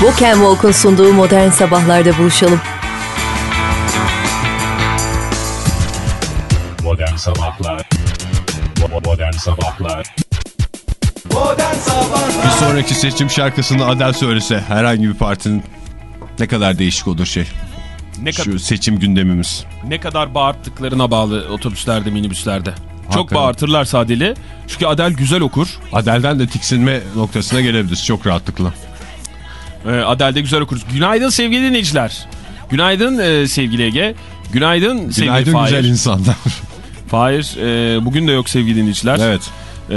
Walk and Walk'un sunduğu modern sabahlarda buluşalım. Modern Sabahlar Modern Sabahlar Bir sonraki seçim şarkısını Adel söylese herhangi bir partinin ne kadar değişik olur şey. Ne, Şu seçim gündemimiz. ne kadar bağırttıklarına bağlı otobüslerde, minibüslerde. Çok Hakikaten. bağırtırlarsa Adil'i. Çünkü Adel güzel okur. Adel'den de tiksinme noktasına gelebiliriz çok rahatlıkla. Adel de güzel okur. Günaydın sevgili dinleyiciler. Günaydın e, sevgili Ege. Günaydın, sevgili Günaydın Fahir. güzel insanlar. Fahir e, bugün de yok sevgili dinleyiciler. evet. Ee,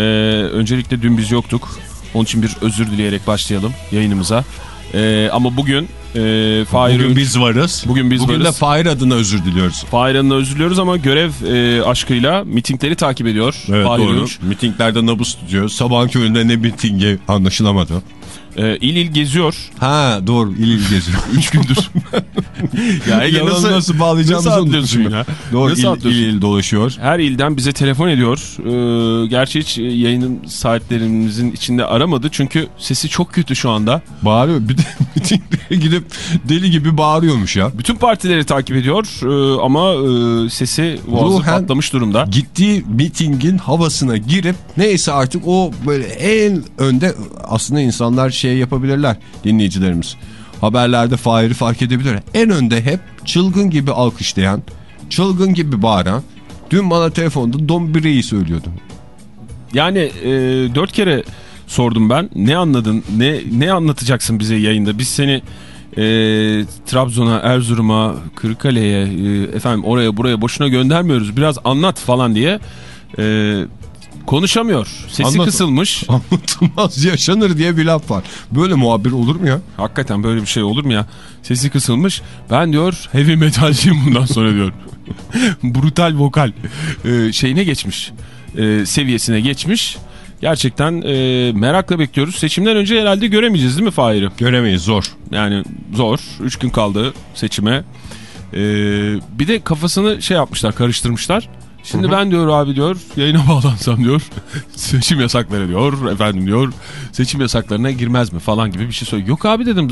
öncelikle dün biz yoktuk. Onun için bir özür dileyerek başlayalım yayınımıza. Ee, ama bugün e, Fahir Bugün biz varız. Bugün biz Bugün de varız. Fahir adına özür diliyoruz. Fahir Hanım'la özür diliyoruz ama görev e, aşkıyla mitingleri takip ediyor. Evet Fahir doğru. Öğünç. Mitinglerde nabız tutuyor. Sabahın köründe ne mitingi anlaşılamadı. Ee, il il geziyor. Ha doğru il il geziyor. Üç gündür. ya Ege nasıl, nasıl bağlayacağımızı nasıl atlıyorsun ya? Doğru Nasıl il, atlıyorsun? il il dolaşıyor. Her ilden bize telefon ediyor. Ee, gerçi hiç yayının saatlerimizin içinde aramadı. Çünkü sesi çok kötü şu anda. Bağırıyor. Bir de mitinglere gidip deli gibi bağırıyormuş ya. Bütün partileri takip ediyor ee, ama e, sesi boğazı Ruhen- patlamış durumda. Gittiği mitingin havasına girip neyse artık o böyle en önde aslında insanlar şey yapabilirler dinleyicilerimiz. Haberlerde Fahir'i fark edebilir. En önde hep çılgın gibi alkışlayan, çılgın gibi bağıran. Dün bana telefonda Don Bire'yi söylüyordu. Yani e, dört kere sordum ben. Ne anladın? Ne ne anlatacaksın bize yayında? Biz seni e, Trabzon'a, Erzurum'a, Kırıkkale'ye, e, efendim oraya buraya boşuna göndermiyoruz. Biraz anlat falan diye e, konuşamıyor. Sesi Anlat. kısılmış. Anlatılmaz yaşanır diye bir laf var. Böyle muhabir olur mu ya? Hakikaten böyle bir şey olur mu ya? Sesi kısılmış. Ben diyor heavy metalciyim bundan sonra diyor. Brutal vokal e, şeyine geçmiş. E, seviyesine geçmiş. Gerçekten e, merakla bekliyoruz. Seçimden önce herhalde göremeyeceğiz değil mi Fahir'i? Göremeyiz zor. Yani zor. Üç gün kaldı seçime. E, bir de kafasını şey yapmışlar, karıştırmışlar. Şimdi ben diyor abi diyor yayına bağlansam diyor seçim yasakları diyor efendim diyor seçim yasaklarına girmez mi falan gibi bir şey söylüyor. Yok abi dedim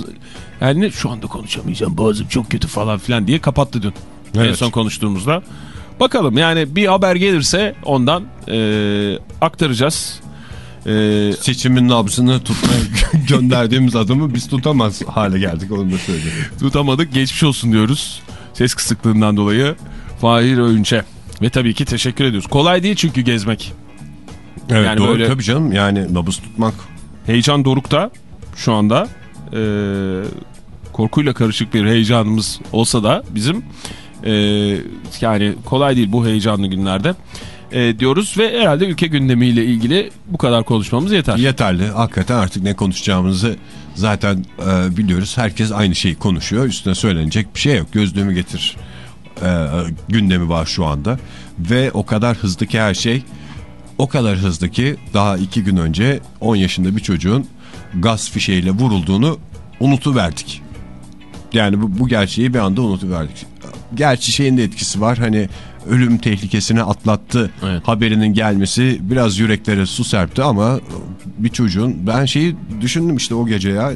yani şu anda konuşamayacağım boğazım çok kötü falan filan diye kapattı dün en Evet. son konuştuğumuzda. Bakalım yani bir haber gelirse ondan e, aktaracağız. E, Seçimin nabzını tutmaya gönderdiğimiz adamı biz tutamaz hale geldik onu da söyleyeyim. tutamadık geçmiş olsun diyoruz ses kısıklığından dolayı Fahir Öğünç'e. Ve tabii ki teşekkür ediyoruz. Kolay değil çünkü gezmek. Evet Yani doğru böyle- tabii canım yani nabız tutmak. Heyecan dorukta şu anda. Ee, korkuyla karışık bir heyecanımız olsa da bizim ee, yani kolay değil bu heyecanlı günlerde ee, diyoruz ve herhalde ülke gündemiyle ilgili bu kadar konuşmamız yeter. Yeterli. Hakikaten artık ne konuşacağımızı zaten e, biliyoruz. Herkes aynı şeyi konuşuyor. Üstüne söylenecek bir şey yok. Gözlüğümü getir e, gündemi var şu anda. Ve o kadar hızlı ki her şey. O kadar hızlı ki daha iki gün önce 10 yaşında bir çocuğun gaz fişeğiyle vurulduğunu unutuverdik. Yani bu, bu gerçeği bir anda unutuverdik. Gerçi şeyin de etkisi var. Hani ölüm tehlikesini atlattı Evet. haberinin gelmesi biraz yüreklere su serpti ama bir çocuğun ben şeyi düşündüm işte o gece ya e,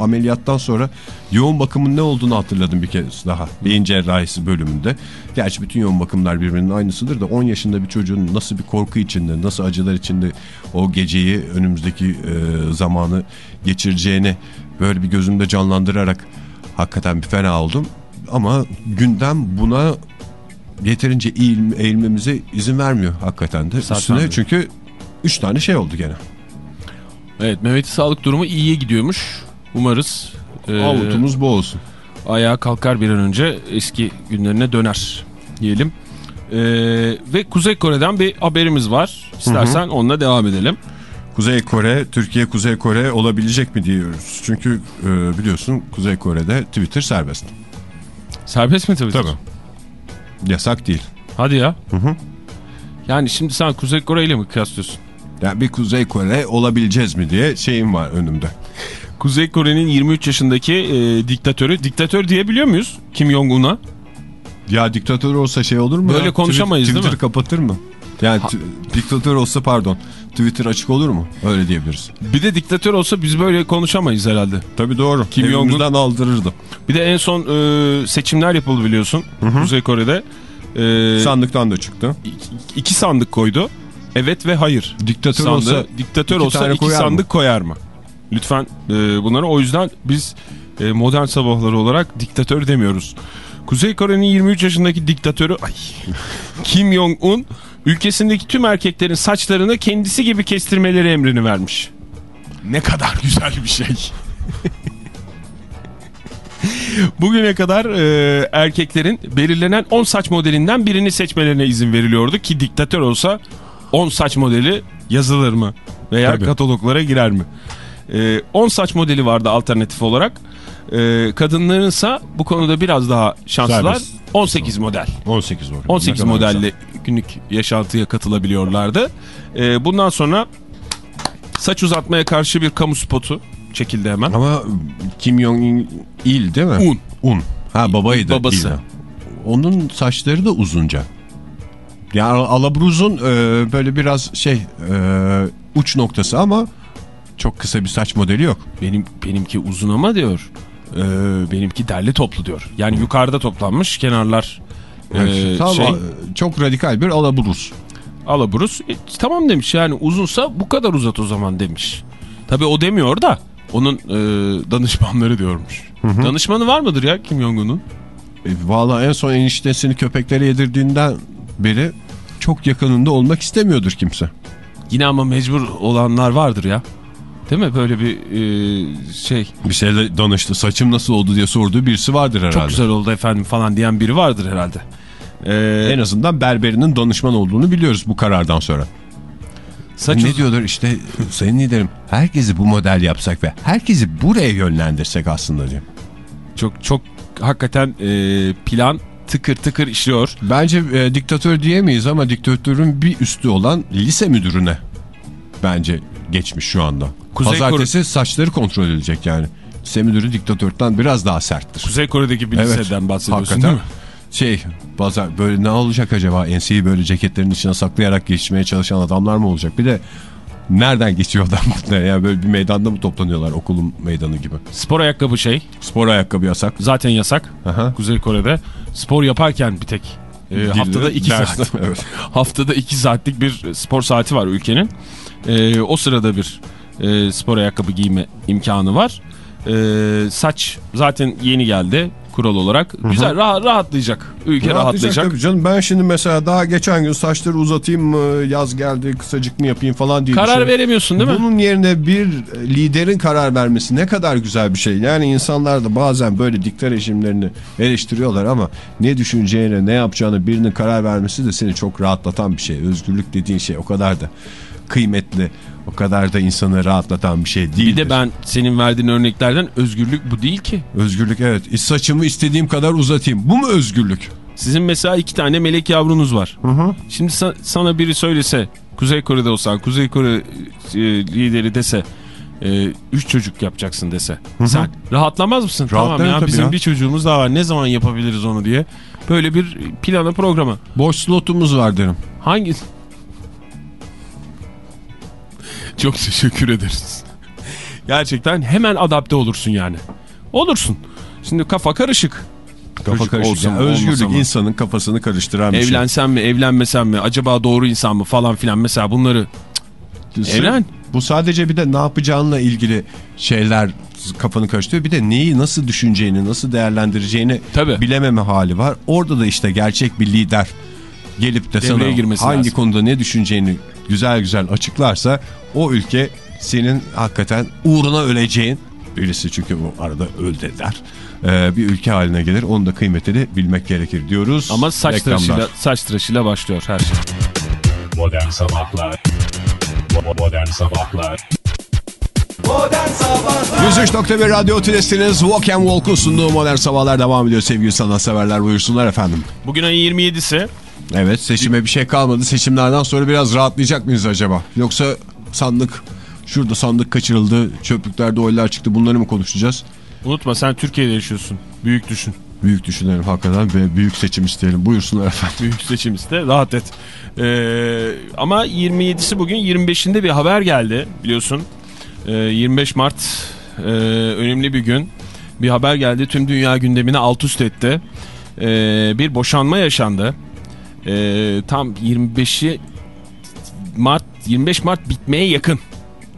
ameliyattan sonra yoğun bakımın ne olduğunu hatırladım bir kez daha beyin cerrahisi bölümünde. Gerçi bütün yoğun bakımlar birbirinin aynısıdır da 10 yaşında bir çocuğun nasıl bir korku içinde nasıl acılar içinde o geceyi önümüzdeki e, zamanı geçireceğini böyle bir gözümde canlandırarak hakikaten bir fena oldum. Ama gündem buna yeterince eğilme, eğilmemize izin vermiyor hakikaten de. Zaten Üstüne çünkü 3 tane şey oldu gene. Evet Mehmet'in sağlık durumu iyiye gidiyormuş. Umarız ee, Avutumuz bu olsun. ayağa kalkar bir an önce eski günlerine döner diyelim. Ee, ve Kuzey Kore'den bir haberimiz var. İstersen onunla devam edelim. Kuzey Kore, Türkiye Kuzey Kore olabilecek mi diyoruz. Çünkü e, biliyorsun Kuzey Kore'de Twitter serbest. Serbest mi Twitter? Tabii. Yasak değil. Hadi ya. hı. Yani şimdi sen Kuzey Kore ile mi kıyaslıyorsun? Yani bir Kuzey Kore olabileceğiz mi diye şeyim var önümde. Kuzey Kore'nin 23 yaşındaki e, diktatörü, diktatör diyebiliyor muyuz Kim Jong-un'a? Ya diktatör olsa şey olur mu? Böyle ya? konuşamayız Twitter, değil mi? Twitter kapatır mı? Yani diktatör olsa pardon. Twitter açık olur mu? Öyle diyebiliriz. Bir de diktatör olsa biz böyle konuşamayız herhalde. Tabii doğru. Kim Jong-un- Evimizden aldırırdı. Bir de en son e, seçimler yapıldı biliyorsun Kuzey Kore'de. E, Sandıktan da çıktı. iki sandık koydu. Evet ve hayır. Diktatör Sandığı, olsa diktatör iki olsa iki koyar mı? sandık koyar mı? Lütfen e, bunları o yüzden biz e, modern sabahları olarak diktatör demiyoruz. Kuzey Kore'nin 23 yaşındaki diktatörü ay, Kim Jong-un ülkesindeki tüm erkeklerin saçlarını kendisi gibi kestirmeleri emrini vermiş. Ne kadar güzel bir şey. Bugüne kadar e, erkeklerin belirlenen 10 saç modelinden birini seçmelerine izin veriliyordu ki diktatör olsa 10 saç modeli yazılır mı? Veya Tabii. kataloglara girer mi? E, 10 saç modeli vardı alternatif olarak. E, kadınlarınsa bu konuda biraz daha şanslılar. Serbest. 18 model. 18 var. 18 Ne kadar modelle günlük yaşantıya katılabiliyorlardı. E, bundan sonra saç uzatmaya karşı bir kamu spotu çekildi hemen. Ama Kim Jong-il değil mi? Un. Un. Ha babaydı. Babası. İl. Onun saçları da uzunca. Yani Alabruz'un e, böyle biraz şey e, uç noktası ama çok kısa bir saç modeli yok. Benim benimki uzun ama diyor. Ee, benimki derli toplu diyor. Yani yukarıda toplanmış kenarlar e, tamam, şey Çok radikal bir Alabruz. alaburus. E, tamam demiş yani uzunsa bu kadar uzat o zaman demiş. Tabii o demiyor da onun e, danışmanları diyormuş. Danışmanı var mıdır ya Kim Jong-un'un? E, Valla en son eniştesini köpeklere yedirdiğinden beri çok yakınında olmak istemiyordur kimse. Yine ama mecbur olanlar vardır ya. Değil mi böyle bir e, şey Bir şeyle danıştı. Saçım nasıl oldu diye sorduğu birisi vardır herhalde. çok güzel oldu efendim falan diyen biri vardır herhalde. Ee, En azından berberinin danışman olduğunu biliyoruz bu karardan sonra. saç ne diyorlar işte sayın liderim herkesi bu model yapsak ve herkesi buraya yönlendirsek aslında diyor. Çok çok hakikaten e, plan tıkır tıkır işliyor. Bence e, diktatör diyemeyiz ama diktatörün bir üstü olan lise müdürüne bence geçmiş şu anda. Kuzey Pazartesi saçları kontrol edilecek yani. Lise müdürü diktatörden biraz daha serttir. Kuzey Kore'deki bir liseden bahsediyorsun hakikaten. değil mi? Şey pazar böyle ne olacak acaba enseyi böyle ceketlerin içine saklayarak geçmeye çalışan adamlar mı olacak? Bir de nereden geçiyor adam bunlar ya böyle bir meydanda mı toplanıyorlar okulun meydanı gibi. Spor ayakkabı şey Spor ayakkabı yasak. zaten yasak Aha. Kuzey Kore'de. Spor yaparken bir tek e, Dilde haftada 2 ders- saat. evet. haftada 2 saatlik bir spor saati var ülkenin. E, o sırada bir e, spor ayakkabı giyme imkanı var. E, saç zaten yeni geldi kural olarak. Güzel rahat, rahatlayacak. Ülke rahatlayacak. tabii canım. Ben şimdi mesela daha geçen gün saçları uzatayım mı yaz geldi kısacık mı yapayım falan diye Karar veremiyorsun değil mi? Bunun yerine bir liderin karar vermesi ne kadar güzel bir şey. Yani insanlar da bazen böyle dikta rejimlerini eleştiriyorlar ama ne düşüneceğine ne yapacağını birinin karar vermesi de seni çok rahatlatan bir şey. Özgürlük dediğin şey o kadar da kıymetli, o kadar da insanı rahatlatan bir şey değil. Bir de ben senin verdiğin örneklerden özgürlük bu değil ki. Özgürlük evet. Saçımı istediğim kadar uzatayım. Bu mu özgürlük? Sizin mesela iki tane melek yavrunuz var. Şimdi sa- sana biri söylese Kuzey Kore'de olsan Kuzey Kore e, lideri dese e, üç çocuk yapacaksın dese. Sen rahatlamaz mısın? Tamam Rahatlarım ya tabii bizim ya. bir çocuğumuz daha var ne zaman yapabiliriz onu diye. Böyle bir plana programa. Boş slotumuz var derim. Hangi? Çok teşekkür ederiz. Gerçekten hemen adapte olursun yani. Olursun. Şimdi kafa karışık. Kafa Çocuk karışık. olsa Yani özgürlük mı? insanın kafasını karıştıran bir şey. Evlensem mi, evlenmesem mi, acaba doğru insan mı falan filan mesela bunları şey. evlen. Bu sadece bir de ne yapacağınla ilgili şeyler kafanı karıştırıyor. Bir de neyi nasıl düşüneceğini, nasıl değerlendireceğini Tabii. bilememe hali var. Orada da işte gerçek bir lider gelip de Devreye sana hangi lazım. konuda ne düşüneceğini güzel güzel açıklarsa o ülke senin hakikaten uğruna öleceğin birisi çünkü o arada öl de der. Ee, bir ülke haline gelir. Onun da kıymetini bilmek gerekir diyoruz. Ama saç Reklamlar. tıraşıyla, saç tıraşıyla başlıyor her şey. Modern Sabahlar Modern Sabahlar 103.1 Radyo Tülesi'niz Walk and Walk'un sunduğu modern sabahlar devam ediyor sevgili sanatseverler buyursunlar efendim. Bugün ayın 27'si. Evet seçime bir şey kalmadı. Seçimlerden sonra biraz rahatlayacak mıyız acaba? Yoksa sandık şurada sandık kaçırıldı çöplüklerde oylar çıktı bunları mı konuşacağız? Unutma sen Türkiye'de yaşıyorsun. Büyük düşün. Büyük düşünelim hakikaten ve büyük seçim isteyelim. Buyursunlar efendim. Büyük seçim iste rahat et. Ee, ama 27'si bugün 25'inde bir haber geldi biliyorsun. Ee, 25 Mart e, önemli bir gün. Bir haber geldi tüm dünya gündemini alt üst etti. Ee, bir boşanma yaşandı. Ee, tam 25'i Mart 25 Mart bitmeye yakın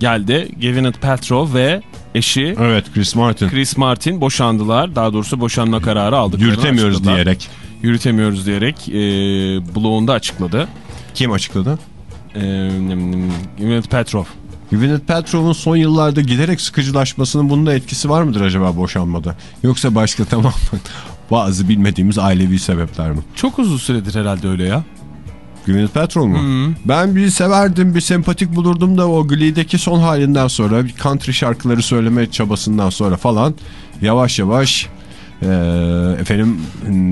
geldi. Gwyneth Paltrow ve eşi Evet Chris Martin. Chris Martin boşandılar. Daha doğrusu boşanma kararı aldıklarını Yürütemiyoruz açıkladılar. diyerek. Yürütemiyoruz diyerek e, blogunda açıkladı. Kim açıkladı? E, Gwyneth Paltrow. Gwyneth Paltrow'un son yıllarda giderek sıkıcılaşmasının bunun da etkisi var mıdır acaba boşanmada? Yoksa başka tamamen bazı bilmediğimiz ailevi sebepler mi? Çok uzun süredir herhalde öyle ya. Gwyneth Paltrow mu? Ben bir severdim, bir sempatik bulurdum da o Glee'deki son halinden sonra, bir country şarkıları söyleme çabasından sonra falan yavaş yavaş eee, efendim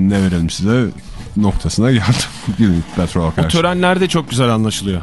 ne verelim size noktasına geldim. Gwyneth Paltrow'a O karşı. törenlerde çok güzel anlaşılıyor.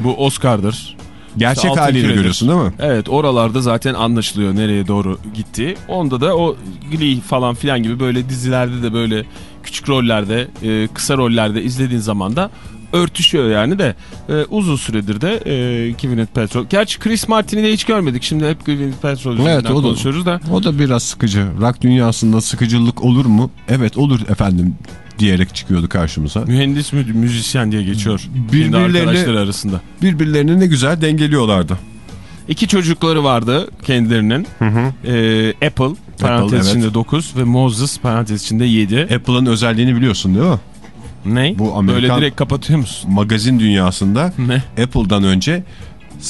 Bu Oscar'dır. Gerçek altın haliyle görüyorsun değil mi? Evet oralarda zaten anlaşılıyor nereye doğru gitti. Onda da o Glee falan filan gibi böyle dizilerde de böyle küçük rollerde, e, kısa rollerde izlediğin zaman da örtüşüyor yani de e, uzun süredir de e, Gwyneth Paltrow. Gerçi Chris Martin'i de hiç görmedik. Şimdi hep Gwyneth Paltrow üzerinden Evet, o da- konuşuyoruz da. O da biraz sıkıcı. Rock dünyasında sıkıcılık olur mu? Evet olur efendim diyerek çıkıyordu karşımıza. Mühendis mü, müzisyen diye geçiyor. Birbirlerini- arkadaşları arasında. Birbirlerini ne güzel dengeliyorlardı. İki çocukları vardı kendilerinin. Ee, Apple parantez evet. içinde 9 ve Moses parantez içinde 7. Apple'ın özelliğini biliyorsun değil mi? ne? bu Amerikan- Böyle direkt kapatıyor musun? Magazin dünyasında Ne? Apple'dan önce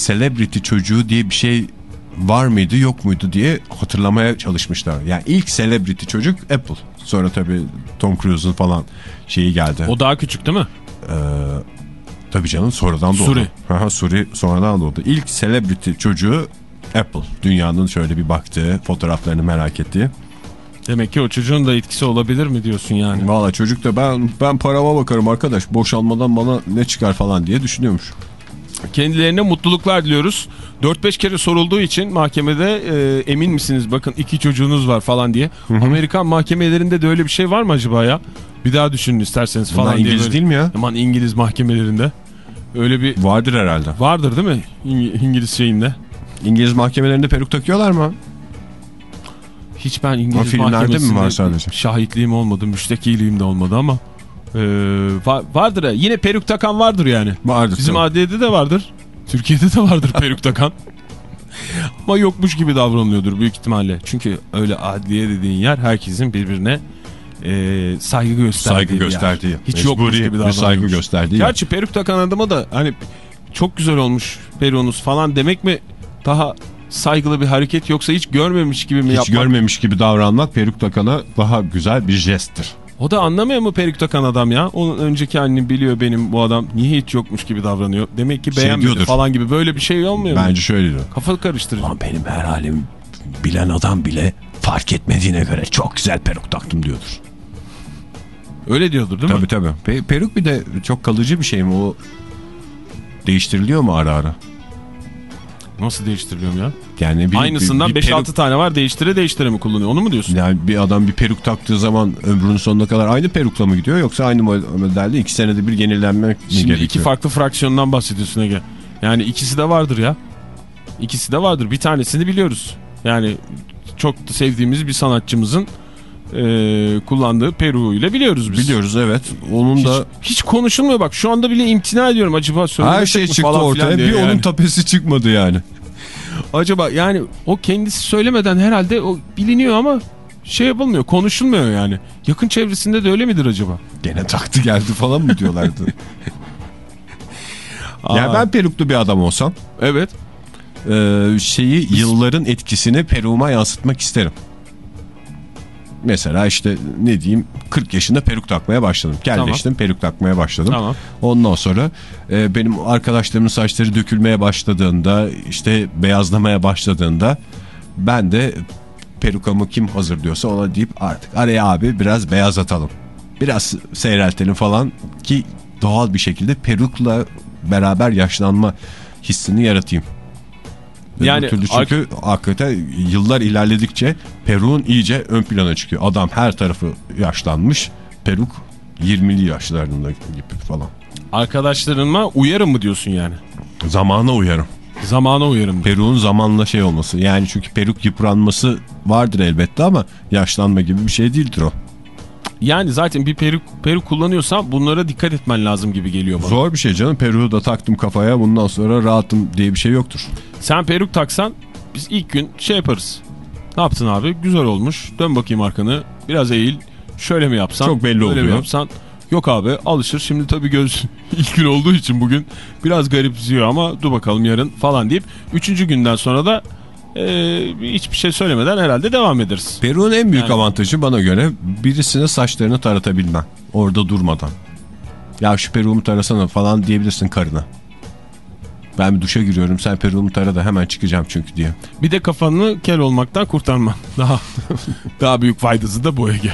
celebrity çocuğu diye bir şey var mıydı yok muydu diye hatırlamaya çalışmışlar. Yani ilk celebrity çocuk Apple. Sonra tabii Tom Cruise'un falan şeyi geldi. O daha küçük değil mi? Tabii canım sonradan doğdu. Suri. Aha, Suri sonradan doğdu. İlk celebrity çocuğu Apple. Dünyanın şöyle bir baktığı, fotoğraflarını merak ettiği. Demek ki o çocuğun da etkisi olabilir mi diyorsun yani? Valla çocuk da ben ben parama bakarım arkadaş. Boşanmadan bana ne çıkar falan diye düşünüyormuş. Kendilerine mutluluklar diliyoruz. 4-5 kere sorulduğu için mahkemede e, emin misiniz bakın iki çocuğunuz var falan diye. Amerikan mahkemelerinde de öyle bir şey var mı acaba ya? Bir daha düşünün isterseniz Bunlar falan diye. İngiliz böyle- değil mi ya? Aman İngiliz mahkemelerinde. Öyle bir Vardır herhalde. vardır değil mi İng- İngiliz şeyinde? İngiliz mahkemelerinde peruk takıyorlar mı? Hiç ben İngiliz filmlerde mi mahkemesinde var sadece? şahitliğim olmadı, müştekiliğim de olmadı ama e, va- vardır. Yine peruk takan vardır yani. Vardır. Bizim tabii. adliyede de vardır. Türkiye'de de vardır peruk takan. Ama yokmuş gibi davranılıyordur büyük ihtimalle. Çünkü öyle adliye dediğin yer herkesin birbirine e, saygı gösterdiği saygı bir yer. gösterdiği. Hiç yokmuş gibi bir saygı gösterdiği. Gerçi peruk takan adama da hani çok güzel olmuş peruğunuz falan demek mi daha saygılı bir hareket yoksa hiç görmemiş gibi mi Hiç yapmak? görmemiş gibi davranmak peruk takana daha güzel bir jesttir. O da anlamıyor mu peruk takan adam ya? Onun önceki halini biliyor benim bu adam. Niye hiç yokmuş gibi davranıyor? Demek ki Şey beğenmedi diyordur. falan gibi. Böyle bir şey olmuyor mu? Bence şöyle diyor. Kafa karıştırıcı. Lan benim her halim bilen adam bile fark etmediğine göre çok güzel peruk taktım diyordur. Öyle diyordur değil mi? Tabii tabii. Pe- peruk bir de çok kalıcı bir şey mi? O değiştiriliyor mu ara ara? Nasıl değiştiriliyorum ya? Yani bir, Aynısından bir- bir 5-6 peruk- tane var değiştire değiştire mi kullanıyor? Onu mu diyorsun? Yani bir adam bir peruk taktığı zaman ömrünün sonuna kadar aynı perukla mı gidiyor yoksa aynı modelde iki senede bir yenilenmek mi Şimdi gerekiyor? iki farklı fraksiyondan bahsediyorsun Ege. Yani ikisi de vardır ya. İkisi de vardır. Bir tanesini biliyoruz. Yani çok sevdiğimiz bir sanatçımızın eee, kullandığı peruğuyla biliyoruz biz. Biliyoruz evet. Onun Hiç, da hiç konuşulmuyor bak şu anda bile imtina ediyorum acaba her şey çıktı falan ortaya. Bir yani. onun tapesi çıkmadı yani. Acaba yani o kendisi söylemeden herhalde o biliniyor ama şey yapılmıyor konuşulmuyor yani. Yakın çevresinde de öyle midir acaba? Gene taktı geldi falan mı diyorlardı? ya ben peruklu bir adam olsam Evet. e, şeyi yılların etkisini peruğuma yansıtmak isterim. Mesela işte ne diyeyim 40 yaşında peruk takmaya başladım. Kelleştim peruk takmaya başladım. Tamam. Ondan sonra e, benim arkadaşlarımın saçları dökülmeye başladığında işte beyazlamaya başladığında ben de perukamı kim hazırlıyorsa ona deyip artık araya abi biraz beyaz atalım. Biraz seyreltelim falan ki doğal bir şekilde perukla beraber yaşlanma hissini yaratayım. Yani türlü çünkü hakikaten yıllar ilerledikçe Peruk'un iyice ön plana çıkıyor. Adam her tarafı yaşlanmış. Peruk 20'li yaşlarında gibi falan. Arkadaşlarıma uyarım mı diyorsun yani? Zamana uyarım. Zamana uyarım. Peruk'un zamanla şey olması. Yani çünkü peruk yıpranması vardır elbette ama yaşlanma gibi bir şey değildir o. Yani zaten bir peruk, peruk kullanıyorsan bunlara dikkat etmen lazım gibi geliyor bana. Zor bir şey canım. Peruğu da taktım kafaya bundan sonra rahatım diye bir şey yoktur. Sen peruk taksan biz ilk gün şey yaparız. Ne yaptın abi? Güzel olmuş. Dön bakayım arkanı. Biraz eğil. Şöyle mi yapsan? Çok belli böyle mi oluyor. yapsan? Yok abi alışır. Şimdi tabii göz ilk gün olduğu için bugün biraz garipsiyor ama dur bakalım yarın falan deyip üçüncü günden sonra da e, hiçbir şey söylemeden herhalde devam ederiz. Peruğun en büyük Yani- avantajı bana göre birisine saçlarını taratabilmen. Orada durmadan. Ya şu peruğumu tarasana falan diyebilirsin karına. Ben bir duşa giriyorum sen peruğumu tara da hemen çıkacağım çünkü diye. Bir de kafanı kel olmaktan kurtarman. Daha daha büyük faydası da bu Ege.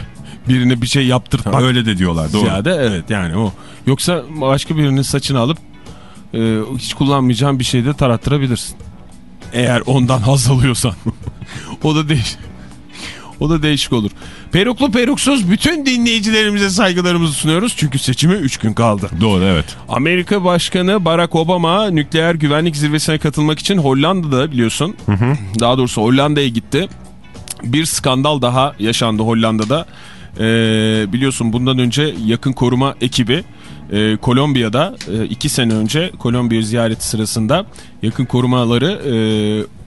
Birine bir şey yaptırtmak. Öyle de diyorlar doğru. Ziyade evet yani o. Yoksa başka birinin saçını alıp e, hiç kullanmayacağın bir şeyde tarattırabilirsin. Eğer ondan haz alıyorsan. o da değiş o da değişik olur. Peruklu peruksuz bütün dinleyicilerimize saygılarımızı sunuyoruz. Çünkü seçime 3 gün kaldı. Doğru evet. Amerika Başkanı Barack Obama nükleer güvenlik zirvesine katılmak için Hollanda'da biliyorsun. Daha doğrusu Hollanda'ya gitti. Bir skandal daha yaşandı Hollanda'da. Ee, biliyorsun bundan önce yakın koruma ekibi e, Kolombiya'da e, iki sene önce Kolombiya ziyareti sırasında yakın korumaları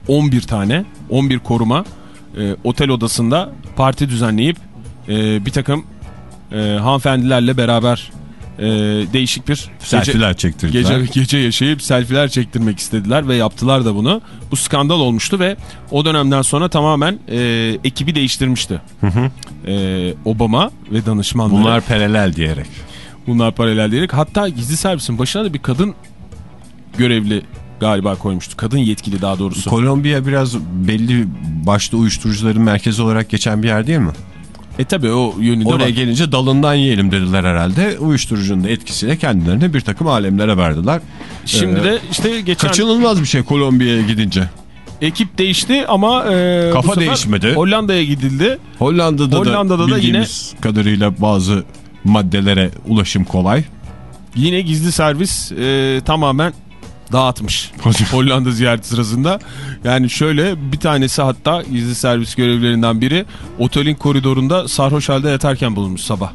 e, 11 tane 11 koruma e, otel odasında parti düzenleyip e, bir takım e, hanımefendilerle beraber e, değişik bir Selfiler çektirdiler. Gece, gece yaşayıp selfiler çektirmek istediler ve yaptılar da bunu. Bu skandal olmuştu ve o dönemden sonra tamamen e, ekibi değiştirmişti. E, Obama ve danışmanları. Bunlar paralel diyerek. Bunlar paralel diyerek. Hatta gizli servisin başına da bir kadın görevli galiba koymuştu. Kadın yetkili daha doğrusu. Kolombiya biraz belli başlı uyuşturucuların merkezi olarak geçen bir yer değil mi? e tabi o yönünde Oraya var. gelince dalından yiyelim dediler herhalde. Uyuşturucunun da etkisiyle kendilerini bir takım alemlere verdiler. Şimdi Ee, de işte geçen Kaçınılmaz bir şey Kolombiya'ya gidince. ekip değişti ama e, Kafa değişmedi. Hollanda'ya gidildi. Hollanda'da, Hollanda'da da da bildiğimiz kadarıyla bazı maddelere ulaşım kolay. Yine gizli servis e, tamamen dağıtmış Hollanda ziyareti sırasında. Yani şöyle bir tanesi hatta gizli servis görevlilerinden biri otelin koridorunda sarhoş halde yatarken bulunmuş sabah.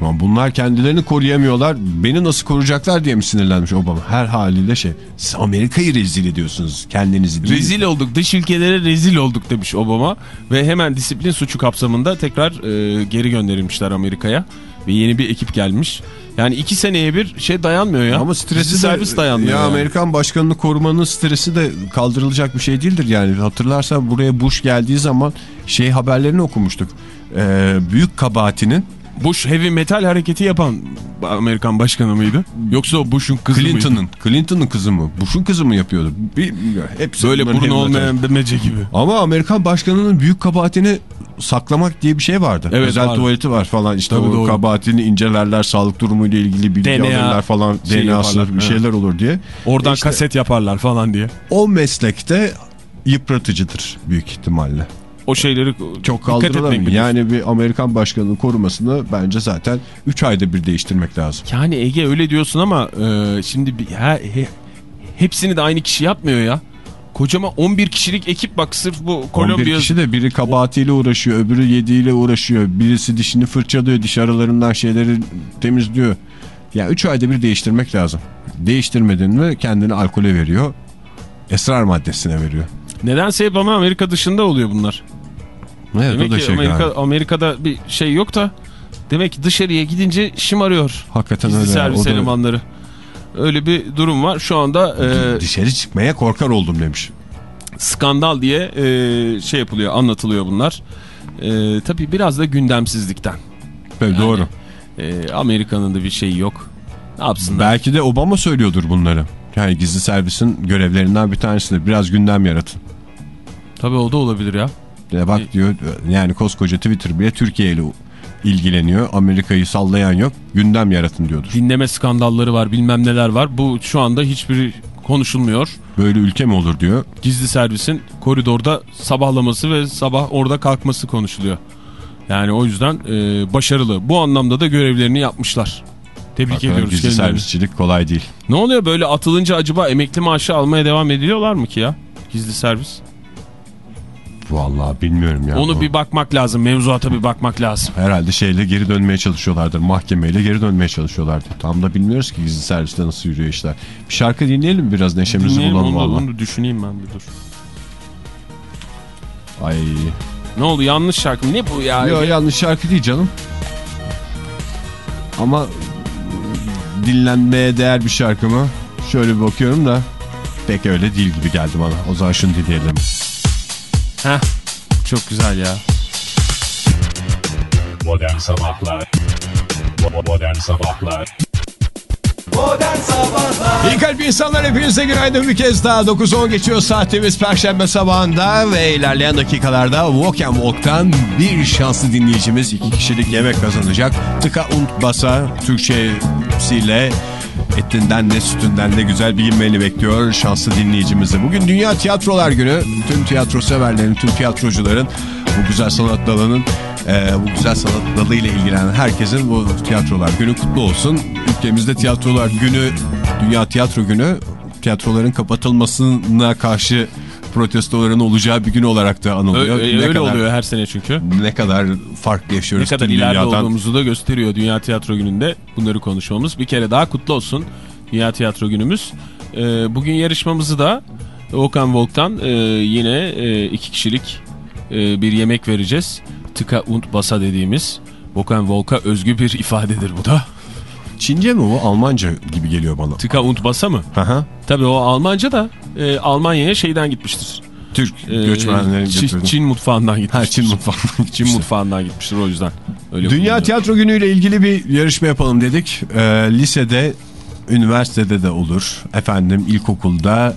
Ama bunlar kendilerini koruyamıyorlar. Beni nasıl koruyacaklar diye mi sinirlenmiş Obama? Her haliyle şey. Siz Amerika'yı rezil ediyorsunuz kendinizi değil. Rezil olduk dış ülkelere rezil olduk demiş Obama ve hemen disiplin suçu kapsamında tekrar e, geri gönderilmişler Amerika'ya ve yeni bir ekip gelmiş. Yani iki seneye bir şey dayanmıyor ya. Ama stresi de, servis dayanmıyor. Ya yani. Amerikan başkanını korumanın stresi de kaldırılacak bir şey değildir yani. Hatırlarsan buraya Bush geldiği zaman şey haberlerini okumuştuk. Ee, büyük kabahatinin Bush heavy metal hareketi yapan Amerikan başkanı mıydı? Yoksa o Bush'un kızı mıydı? Clinton'ın Clinton'ın kızı mı? Bush'un kızı mı yapıyordu? Bilmiyorum. Hepsi Böyle metal. olmayan demece gibi. Ama Amerikan başkanının büyük kabahatini saklamak diye bir şey vardı. Evet, Özel vardı. tuvaleti var falan işte Tabii o doğru. kabahatini incelerler sağlık durumuyla ilgili bilgi DNA alırlar falan şey DNA'sı bir şeyler olur diye. Oradan İşte kaset yaparlar falan diye. O meslekte yıpratıcıdır büyük ihtimalle. O şeyleri Çok etmek Yani bir Amerikan başkanının korumasını bence zaten 3 ayda bir değiştirmek lazım. Yani Ege öyle diyorsun ama e, şimdi bir, he- he- hepsini de aynı kişi yapmıyor ya. Kocaman 11 kişilik ekip bak sırf bu 11 Kolombiya kişi de biri kabahatiyle uğraşıyor, öbürü yediğiyle uğraşıyor. Birisi dişini fırçalıyor, diş aralarından şeyleri temizliyor. Ya 3 ayda bir değiştirmek lazım. Değiştirmedin mi kendini alkole veriyor. Esrar maddesine veriyor. Nedense hep ama Amerika dışında oluyor bunlar. Evet demek o da ki şey Amerika. Amerika'da bir şey yok da demek ki dışarıya gidince şımarıyor. Hakikaten Gizli öyle. servis da- elemanları. Öyle bir durum var. Şu anda e, Dışarı çıkmaya korkar oldum demiş. skandal diye e, şey yapılıyor, anlatılıyor bunlar. E, tabii biraz da gündemsizlikten. Böyle doğru. E, Amerika'nın da bir şeyi yok. Ne yapsınlar? Belki de Obama söylüyordur bunları. Yani gizli servisin görevlerinden bir tanesi de biraz gündem yaratın. Tabii o da olabilir ya. Ya bak E- diyor yani koskoca Twitter bile Türkiye ile ilgileniyor. Amerika'yı sallayan yok. Gündem yaratın diyordur. Dinleme skandalları var bilmem neler var. Bu şu anda hiçbir konuşulmuyor. Böyle ülke mi olur diyor. Gizli servisin koridorda sabahlaması ve sabah orada kalkması konuşuluyor. Yani o yüzden e, başarılı. Bu anlamda da görevlerini yapmışlar. Tebrik Hakikaten ediyoruz Gizli kendilerini. servisçilik kolay değil. Ne oluyor böyle atılınca acaba emekli maaşı almaya devam ediyorlar mı ki ya? Gizli servis. Vallahi bilmiyorum ya. Onu bir bakmak lazım. Mevzuata bir bakmak lazım. Herhalde şeyle geri dönmeye çalışıyorlardır. Mahkemeyle geri dönmeye çalışıyorlardır. Tam da bilmiyoruz ki gizli serviste nasıl yürüyor işler. Bir şarkı dinleyelim biraz neşemizi Dinleyelim bulalım onu, onu düşüneyim ben bir dur. Ay. Ne oldu yanlış şarkı mı? Ne bu ya? Yok yanlış şarkı değil canım. Ama dinlenmeye değer bir şarkı mı? Şöyle bir bakıyorum da pek öyle değil gibi geldi bana. O zaman şunu dinleyelim. Heh, çok güzel ya. Modern Sabahlar Bo- Modern Sabahlar İyi kalp insanlar hepinize günaydın bir kez daha 9-10 geçiyor saatimiz Perşembe sabahında ve ilerleyen dakikalarda Walk and Walk'tan bir şanslı dinleyicimiz iki kişilik yemek kazanacak. Tıka und basa Türkçesiyle etinden de sütünden de güzel bir yemeğini bekliyor şanslı dinleyicimizi. Bugün Dünya Tiyatrolar Günü. Tüm tiyatro severlerin, tüm tiyatrocuların bu güzel sanat dalının ee, bu güzel sanat dalıyla ilgilenen herkesin bu tiyatrolar günü kutlu olsun. Ülkemizde tiyatrolar günü, Dünya Tiyatro Günü tiyatroların kapatılmasına karşı protestoların olacağı bir gün olarak da anılıyor. Ö- Ne öyle kadar- oluyor her sene çünkü. Ne kadar farklı Ne yaşıyoruz kadar tüm ileride dünyadan. olduğumuzu da gösteriyor Dünya Tiyatro Günü'nde bunları konuşmamız. Bir kere daha kutlu olsun Dünya Tiyatro Günümüz. Ee, bugün yarışmamızı da Okan Volk'tan e, yine e, iki kişilik e, bir yemek vereceğiz. Tıka und basa dediğimiz Okan Volk'a özgü bir ifadedir bu da. Çince mi bu? Almanca gibi geliyor bana. Tıka und basa mı? Aha. Tabii o Almanca da e, Almanya'ya şeyden gitmiştir. Türk Ee, göçmenlerin Çin, getirdiği. Çin mutfağından gitmiştir. Ha, Çin mutfağından Çin mutfağından gitmiştir o yüzden. Öyle Dünya. Tiyatro Günü ile ilgili bir yarışma yapalım dedik. Ee, lisede, üniversitede de olur. Efendim ilkokulda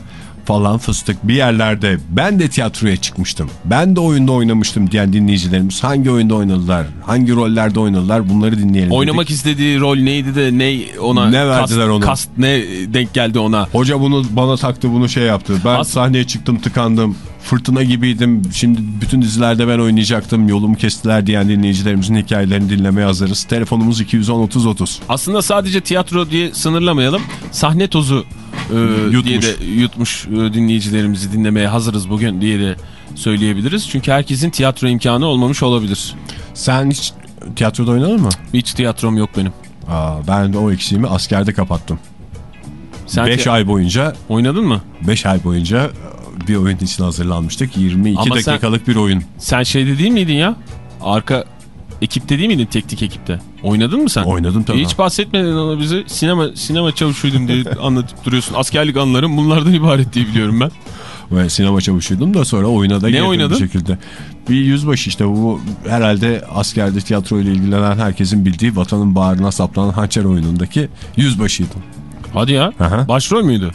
falan fıstık bir yerlerde ben de tiyatroya çıkmıştım. Ben de oyunda oynamıştım diyen dinleyicilerimiz hangi oyunda oynadılar? Hangi rollerde oynadılar? Bunları dinleyelim. Oynamak dedik. istediği rol neydi de ne ona Ne verdiler kast, ona? kast ne denk geldi ona. Hoca bunu bana taktı bunu şey yaptı. Ben As- sahneye çıktım tıkandım. Fırtına gibiydim. Şimdi bütün dizilerde ben oynayacaktım. Yolumu kestiler diyen dinleyicilerimizin hikayelerini dinlemeye hazırız. Telefonumuz 210 30 30. Aslında sadece tiyatro diye sınırlamayalım. Sahne tozu e, Yutmuş. diye de yutmuş e, dinleyicilerimizi dinlemeye hazırız bugün diye de söyleyebiliriz. Çünkü herkesin tiyatro imkanı olmamış olabilir. Sen hiç tiyatroda oynadın mı? Hiç tiyatrom yok benim. Aa, ben de o eksiğimi askerde kapattım. Sen 5 ti- ay boyunca oynadın mı? 5 ay boyunca bir oyun için hazırlanmıştık. 22 Ama sen- dakikalık bir oyun. Sen şeyde değil miydin ya? Arka ekipte değil miydin teknik ekipte? Oynadın mı sen? Oynadım tabii. Hiç bahsetmedin ona bize. Sinema sinema çavuşuydum diye anlatıp duruyorsun. Askerlik anılarım bunlardan ibaret diye biliyorum ben. Ve sinema çavuşuydum da sonra oyuna da Ne oynadın? bir şekilde. Bir yüzbaşı işte bu herhalde askerde tiyatro ile ilgilenen herkesin bildiği vatanın bağrına saplanan hançer oyunundaki yüzbaşıydım. Hadi ya. Aha. Başrol müydü?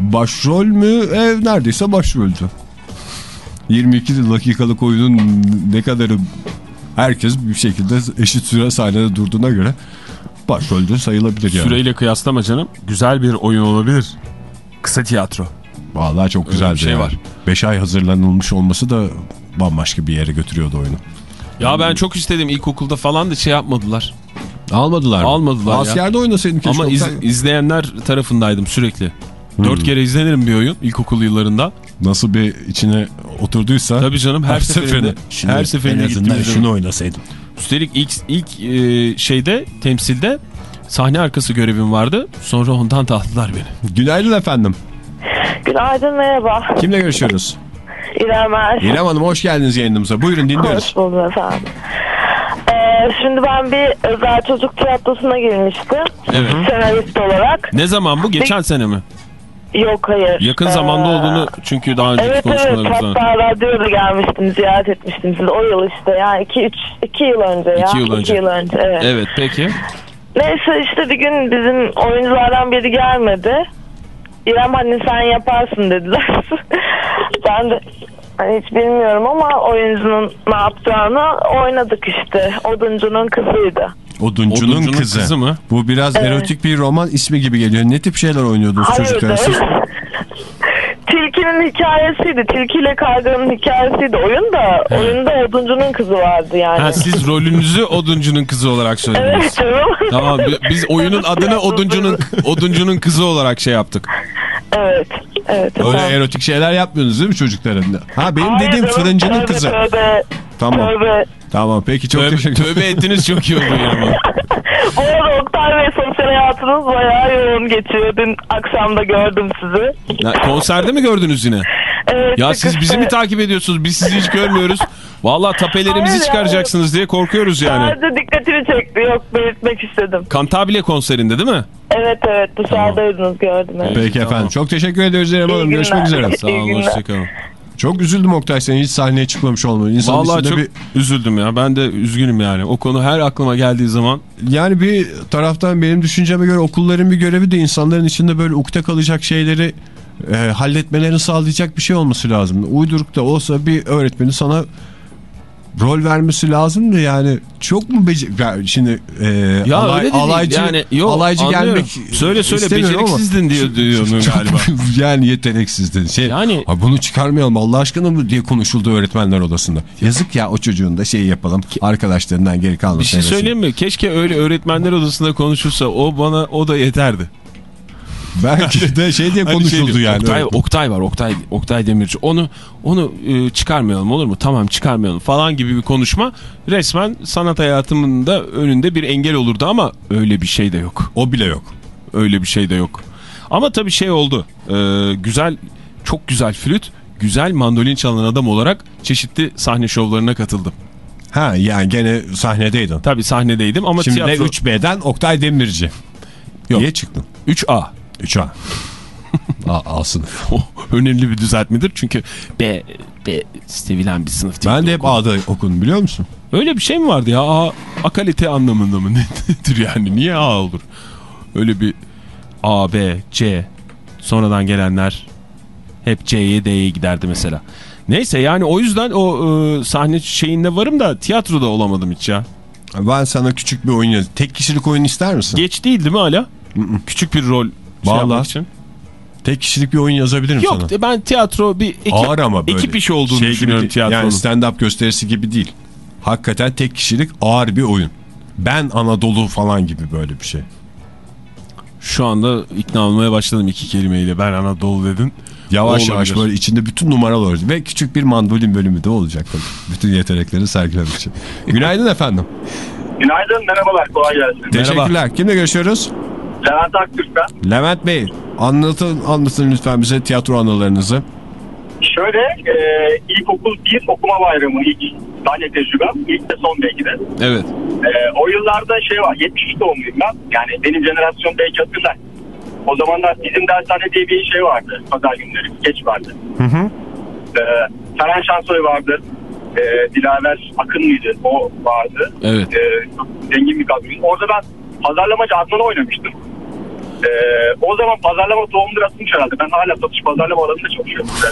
Başrol mü? Ev neredeyse başroldü. 22 dakikalık oyunun ne kadarı herkes bir şekilde eşit süre sahnede durduğuna göre başroldü sayılabilir yani. Süreyle kıyaslama canım. Güzel bir oyun olabilir. Kısa tiyatro. Vallahi çok güzel bir şey var. 5 ay hazırlanılmış olması da bambaşka bir yere götürüyordu oyunu. Ya ben çok istedim ilkokulda falan da şey yapmadılar. Almadılar mı? Almadılar ya. Askerde oynasaydın keşke. Ama iz- izleyenler tarafındaydım sürekli. Dört kere izlenirim bir oyun ilkokul yıllarında. Nasıl bir içine oturduysa. Tabii canım her, seferinde, her seferinde en azından şunu oynasaydım. Üstelik ilk, ilk e, şeyde temsilde sahne arkası görevim vardı. Sonra ondan da aldılar beni. Günaydın efendim. Günaydın merhaba. Kimle görüşüyoruz? İrem Er. İrem Hanım hoş geldiniz yayınımıza. Buyurun dinliyoruz. Hoş buldum efendim. Ee, şimdi ben bir özel çocuk tiyatrosuna girmiştim. Evet. Senarist olarak. Ne zaman bu? Geçen sene mi? Yok hayır. Yakın Ee, zamanda olduğunu çünkü daha önceki Evet evet konuşmalarımızdan. hatta radyoda gelmiştim ziyaret etmiştim sizi o yıl işte yani 2 3 2 yıl önce ya. İki yıl önce. yıl önce evet. Evet peki. Neyse işte bir gün bizim oyunculardan biri gelmedi. İrem hani sen yaparsın dediler. ben de hani hiç bilmiyorum ama oyuncunun ne yapacağını oynadık işte. Oduncunun kızıydı. Oduncunun, Oduncunun kızı. kızı mı? Bu biraz erotik bir roman ismi gibi geliyor. Ne tip şeyler oynuyordunuz Hayır çocukken siz? Tilkinin hikayesiydi. Tilkiyle karganın hikayesiydi. Oyun da oyunda oduncunun kızı vardı yani. Ha, siz rolünüzü oduncunun kızı olarak söylediniz. Evet canım. Tamam bi- biz oyunun adını oduncunun oduncunun kızı olarak şey yaptık. Evet. Evet. Öyle efendim. erotik şeyler yapmıyorsunuz değil mi çocukların? Ha benim Hayır dediğim fırıncının tövbe, kızı. Tövbe. Tamam. Tövbe. Tamam peki çok Tövbe, teşekkür tövbe ettiniz çok iyi oldu yani. Oktay Bey sosyal hayatınız bayağı yoğun geçiyor. Dün akşam da gördüm sizi. Ya, konserde mi gördünüz yine? Evet, Ya siz bizi mi takip ediyorsunuz? Biz sizi hiç görmüyoruz. Vallahi tapelerimizi Hayır, çıkaracaksınız diye korkuyoruz yani. Sadece dikkatimi çekti. Yok belirtmek istedim. Cantabile konserinde değil mi? Evet evet dışarıdaydınız gördüm. Evet. Peki Tamam. efendim. Çok teşekkür ediyoruz İyi. Görüşmek üzere. Sağ olun hoşçakalın. Çok üzüldüm Oktay senin hiç sahneye çıkmamış olman. İnsan Vallahi çok bir üzüldüm ya. Ben de üzgünüm yani. O konu her aklıma geldiği zaman Yani bir taraftan benim düşünceme göre okulların bir görevi de insanların içinde böyle ukde kalacak şeyleri e, halletmelerini sağlayacak bir şey olması lazım. Uyduruk da olsa bir öğretmenin sana rol vermesi lazım da yani çok mu becer... Ya Şimdi e, Ya alay- öyle alaycı, Yani yok, alaycı anlıyorum. gelmek Söyle, söyle, ama- beceriksizdin diye duyuyorum Çok- galiba. yani yeteneksizdin. Şey, Yani- "Ay bunu çıkarmayalım Allah aşkına mı diye konuşuldu öğretmenler odasında. Yazık ya o çocuğun da şey yapalım arkadaşlarından geri kalmasın. bir şey söyleyeyim mi? Keşke öyle öğretmenler odasında konuşursa o bana o da yeterdi. Belki de şey diye Hani konuşuldu şey diyor, yani. Oktay. Oktay var Oktay Oktay Demirci. Onu onu e, çıkarmayalım olur mu? Tamam çıkarmayalım falan gibi bir konuşma resmen sanat hayatımın da önünde bir engel olurdu ama öyle bir şey de yok. O bile yok. Öyle bir şey de yok. Ama tabii şey oldu. e, güzel çok güzel flüt, güzel mandolin çalan adam olarak çeşitli sahne şovlarına katıldım. Ha yani gene sahnedeydin. Tabii sahnedeydim ama Şimdi tiyatro de 3B'den Oktay Demirci. Yok. Niye çıktın? 3A. 3A. A, A sınıf. O önemli bir düzeltmedir çünkü B, B sevilen bir sınıf değil. Ben de hep A'da okudum biliyor musun? Öyle bir şey mi vardı ya? A, akalite anlamında mı? Nedir yani? Niye A olur? Öyle bir A, B, C sonradan gelenler hep C'ye D'ye giderdi mesela. Neyse yani o yüzden o e, sahne şeyinde varım da tiyatroda olamadım hiç ya. Ben sana küçük bir oyun. Tek kişilik oyun ister misin? Geç değil değil mi hala? Küçük bir rol şey Vallahi. yapmak için. Tek kişilik bir oyun yazabilirim Yok sana. ben tiyatro bir ekip, Ağır ama böyle. ekip işi olduğunu Şey düşünüyorum tiyatronun. Yani stand-up gösterisi gibi değil. Hakikaten tek kişilik ağır bir oyun. Ben Anadolu falan gibi böyle bir şey. Şu anda ikna olmaya başladım iki kelimeyle. Ben Anadolu dedin. Yavaş yavaş böyle içinde bütün numaralar olacak. Ve küçük bir mandolin bölümü de olacak tabii. Bütün yetenekleri sergilemek için. Günaydın efendim. Günaydın, merhabalar, kolay gelsin. Teşekkürler. Kimle görüşüyoruz? Levent Aktürk ben. Levent Bey. Anlatın, anlatın lütfen bize tiyatro anılarınızı. Şöyle, e, ilkokul 1 okuma bayramı ilk sahne tecrübem. İlk de son belki de. Evet. E, o yıllarda şey var, 73 doğumluyum ben. Yani benim jenerasyon belki hatırlar. O zamanlar bizim dershane diye bir şey vardı. Pazar günleri, geç vardı. Hı hı. E, Ferhan Şansoy vardı. E, Dilaver Akın mıydı? O vardı. Evet. E, zengin bir kadroydu. Orada ben pazarlamacı Adnan'ı oynamıştım. E, o zaman pazarlama tohumdur atılmış herhalde. Ben hala satış pazarlama alanında çalışıyorum. Işte.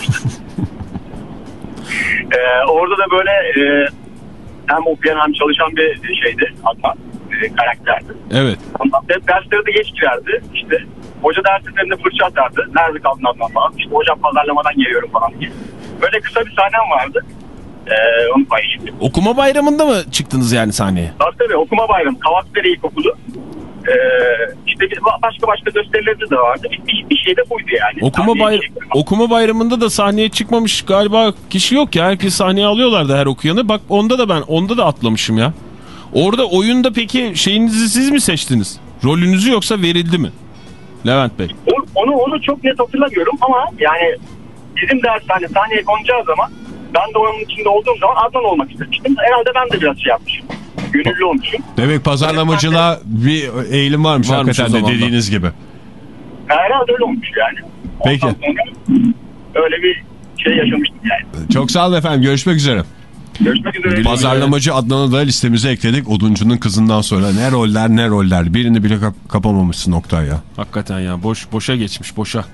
e, orada da böyle e, hem okuyan hem çalışan bir şeydi Adnan. E, karakterdi. Evet. Ondan hep derslere de geç girerdi. İşte hoca derslerinde fırça atardı. Nerede kaldın Adnan falan. İşte hocam pazarlamadan geliyorum falan diye. Böyle kısa bir sahnem vardı. Ee, onu paylaşayım. Okuma bayramında mı çıktınız yani sahneye? Tabii tabii okuma bayramı. Kavakdere İlkokulu. Ee, işte başka başka gösterilerimiz de vardı. Bir, bir, şey de buydu yani. Okuma, Sahneye bay çıkmak. okuma bayramında da sahneye çıkmamış galiba kişi yok ya. Herkes sahneye alıyorlardı her okuyanı. Bak onda da ben onda da atlamışım ya. Orada oyunda peki şeyinizi siz mi seçtiniz? Rolünüzü yoksa verildi mi? Levent Bey. Onu, onu çok net hatırlamıyorum ama yani bizim dershane sahneye konacağı zaman ben de onun içinde olduğum zaman Adnan olmak istemiştim. Herhalde ben de biraz şey yapmışım. Gönüllü olmuşum. Demek pazarlamacılığa bir eğilim varmış, Varmış hakikaten de dediğiniz gibi. Herhalde öyle olmuş yani. Peki. Öyle bir şey yaşamıştım yani. Çok sağ olun efendim. Görüşmek üzere. Görüşmek üzere. Pazarlamacı Adnan'ı da listemize ekledik. Oduncunun kızından sonra ne roller ne roller. Birini bile kap- kapamamışsın Oktay ya. Hakikaten ya boş boşa geçmiş boşa.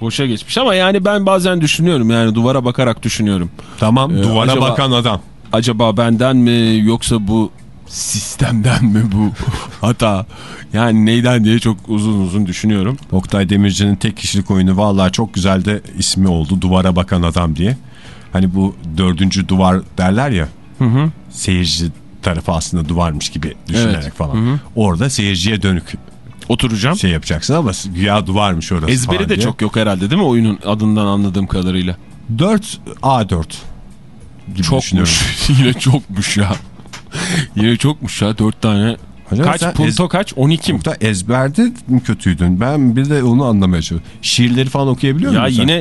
Boşa geçmiş ama yani ben bazen düşünüyorum yani duvara bakarak düşünüyorum. Tamam Ee, duvara acaba- bakan adam. Acaba benden mi yoksa bu sistemden mi bu hata? Yani neyden diye çok uzun uzun düşünüyorum. Oktay Demirci'nin tek kişilik oyunu vallahi çok güzel de ismi oldu. Duvara bakan adam diye. Hani bu dördüncü duvar derler ya. Seyirci tarafı aslında duvarmış gibi düşünerek Evet. falan. Orada seyirciye dönük Oturacağım. şey yapacaksın ama güya duvarmış orası Ezberi de diye. çok yok herhalde değil mi oyunun adından anladığım kadarıyla? 4 A4 gibi düşünüyorum. Çokmuş. Yine çokmuş ya. Yine çokmuş ya. Dört tane. Acaba kaç? Punto kaç? 12 mi? Ezberde mi kötüydün? Ben bir de onu anlamaya çalışıyorum. Şiirleri falan okuyabiliyor Ya musun sen? yine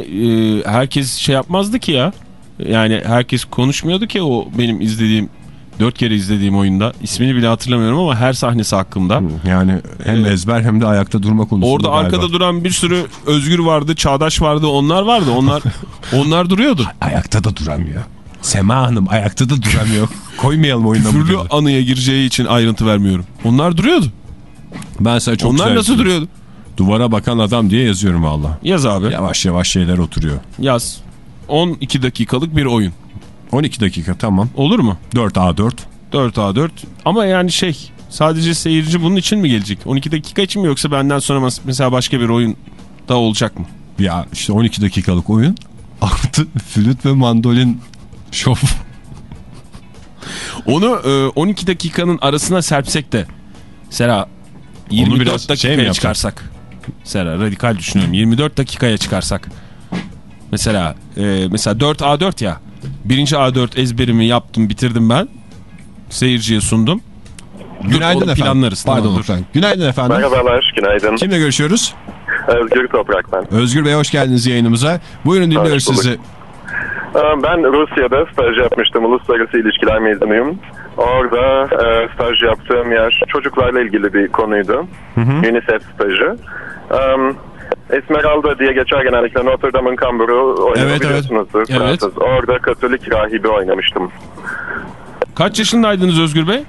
e, herkes şey yapmazdı ki ya. Yani herkes konuşmuyordu ki o benim izlediğim dört kere izlediğim oyunda. İsmini bile hatırlamıyorum ama her sahnesi hakkımda. Yani hem ezber hem de ayakta durma konusunda Orada galiba. arkada duran bir sürü Özgür vardı, Çağdaş vardı, onlar vardı. Onlar onlar duruyordu. Ayakta da duramıyor. Sema Hanım ayakta da duramıyor. Koymayalım oyuna Küfürlü anıya gireceği için ayrıntı vermiyorum. Onlar duruyordu. Ben sana çok onlar nasıl duruyordu? Duvara bakan adam diye yazıyorum valla. Yaz abi. Yavaş yavaş şeyler oturuyor. Yaz. 12 dakikalık bir oyun. 12 dakika tamam. Olur mu? 4 A4. 4A4. Ama yani şey sadece seyirci bunun için mi gelecek? 12 dakika için mi yoksa benden sonra mesela başka bir oyun da olacak mı? Ya işte 12 dakikalık oyun. Artı flüt ve mandolin şov. Onu e, 12 dakikanın arasına serpsek de Sera 24 biraz şey dakikaya yapacak? çıkarsak. Sera radikal düşünüyorum. 24 dakikaya çıkarsak. Mesela e, mesela 4 A4 ya. Birinci A4 ezberimi yaptım bitirdim ben. Seyirciye sundum. Günaydın efendim. planlarız, Pardon efendim. Günaydın efendim. Merhabalar, günaydın. Kimle görüşüyoruz? Özgür Toprak ben. Özgür Bey hoş geldiniz yayınımıza. Buyurun dinliyoruz sizi. Ee, Ben Rusya'da staj yapmıştım. Uluslararası ilişkiler mezunuyum. Orada e, staj yaptığım yer çocuklarla ilgili bir konuydu. UNICEF stajı. Um, Esmeralda diye geçer genellikle Notre Dame'ın kamburu oyunu Evet, evet. Evet. Orada Katolik rahibi oynamıştım. Kaç yaşındaydınız Özgür Bey?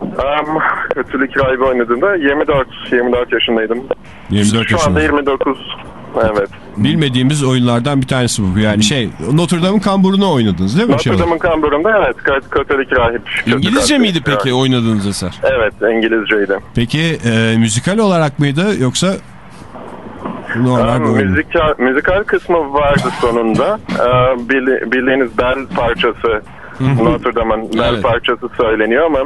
Um, Katolik rahibi oynadığımda 24 24 yaşındaydım. 24 Şu anda yaşında. 29. Evet. Bilmediğimiz oyunlardan bir tanesi bu. Yani şey Notre Dame'ın kamburunu oynadınız değil mi? Şey Notre olarak? Dame'ın kamburunda evet Ka- Katolik rahip. İngilizce miydi rahip. peki oynadığınız eser? Evet İngilizceydi. Peki e, müzikal olarak mıydı yoksa normal Um, müzikal, müzikal kısmı vardı sonunda. Ee, bildiğiniz bel parçası Notre Dame'ın bel Evet. parçası söyleniyor ama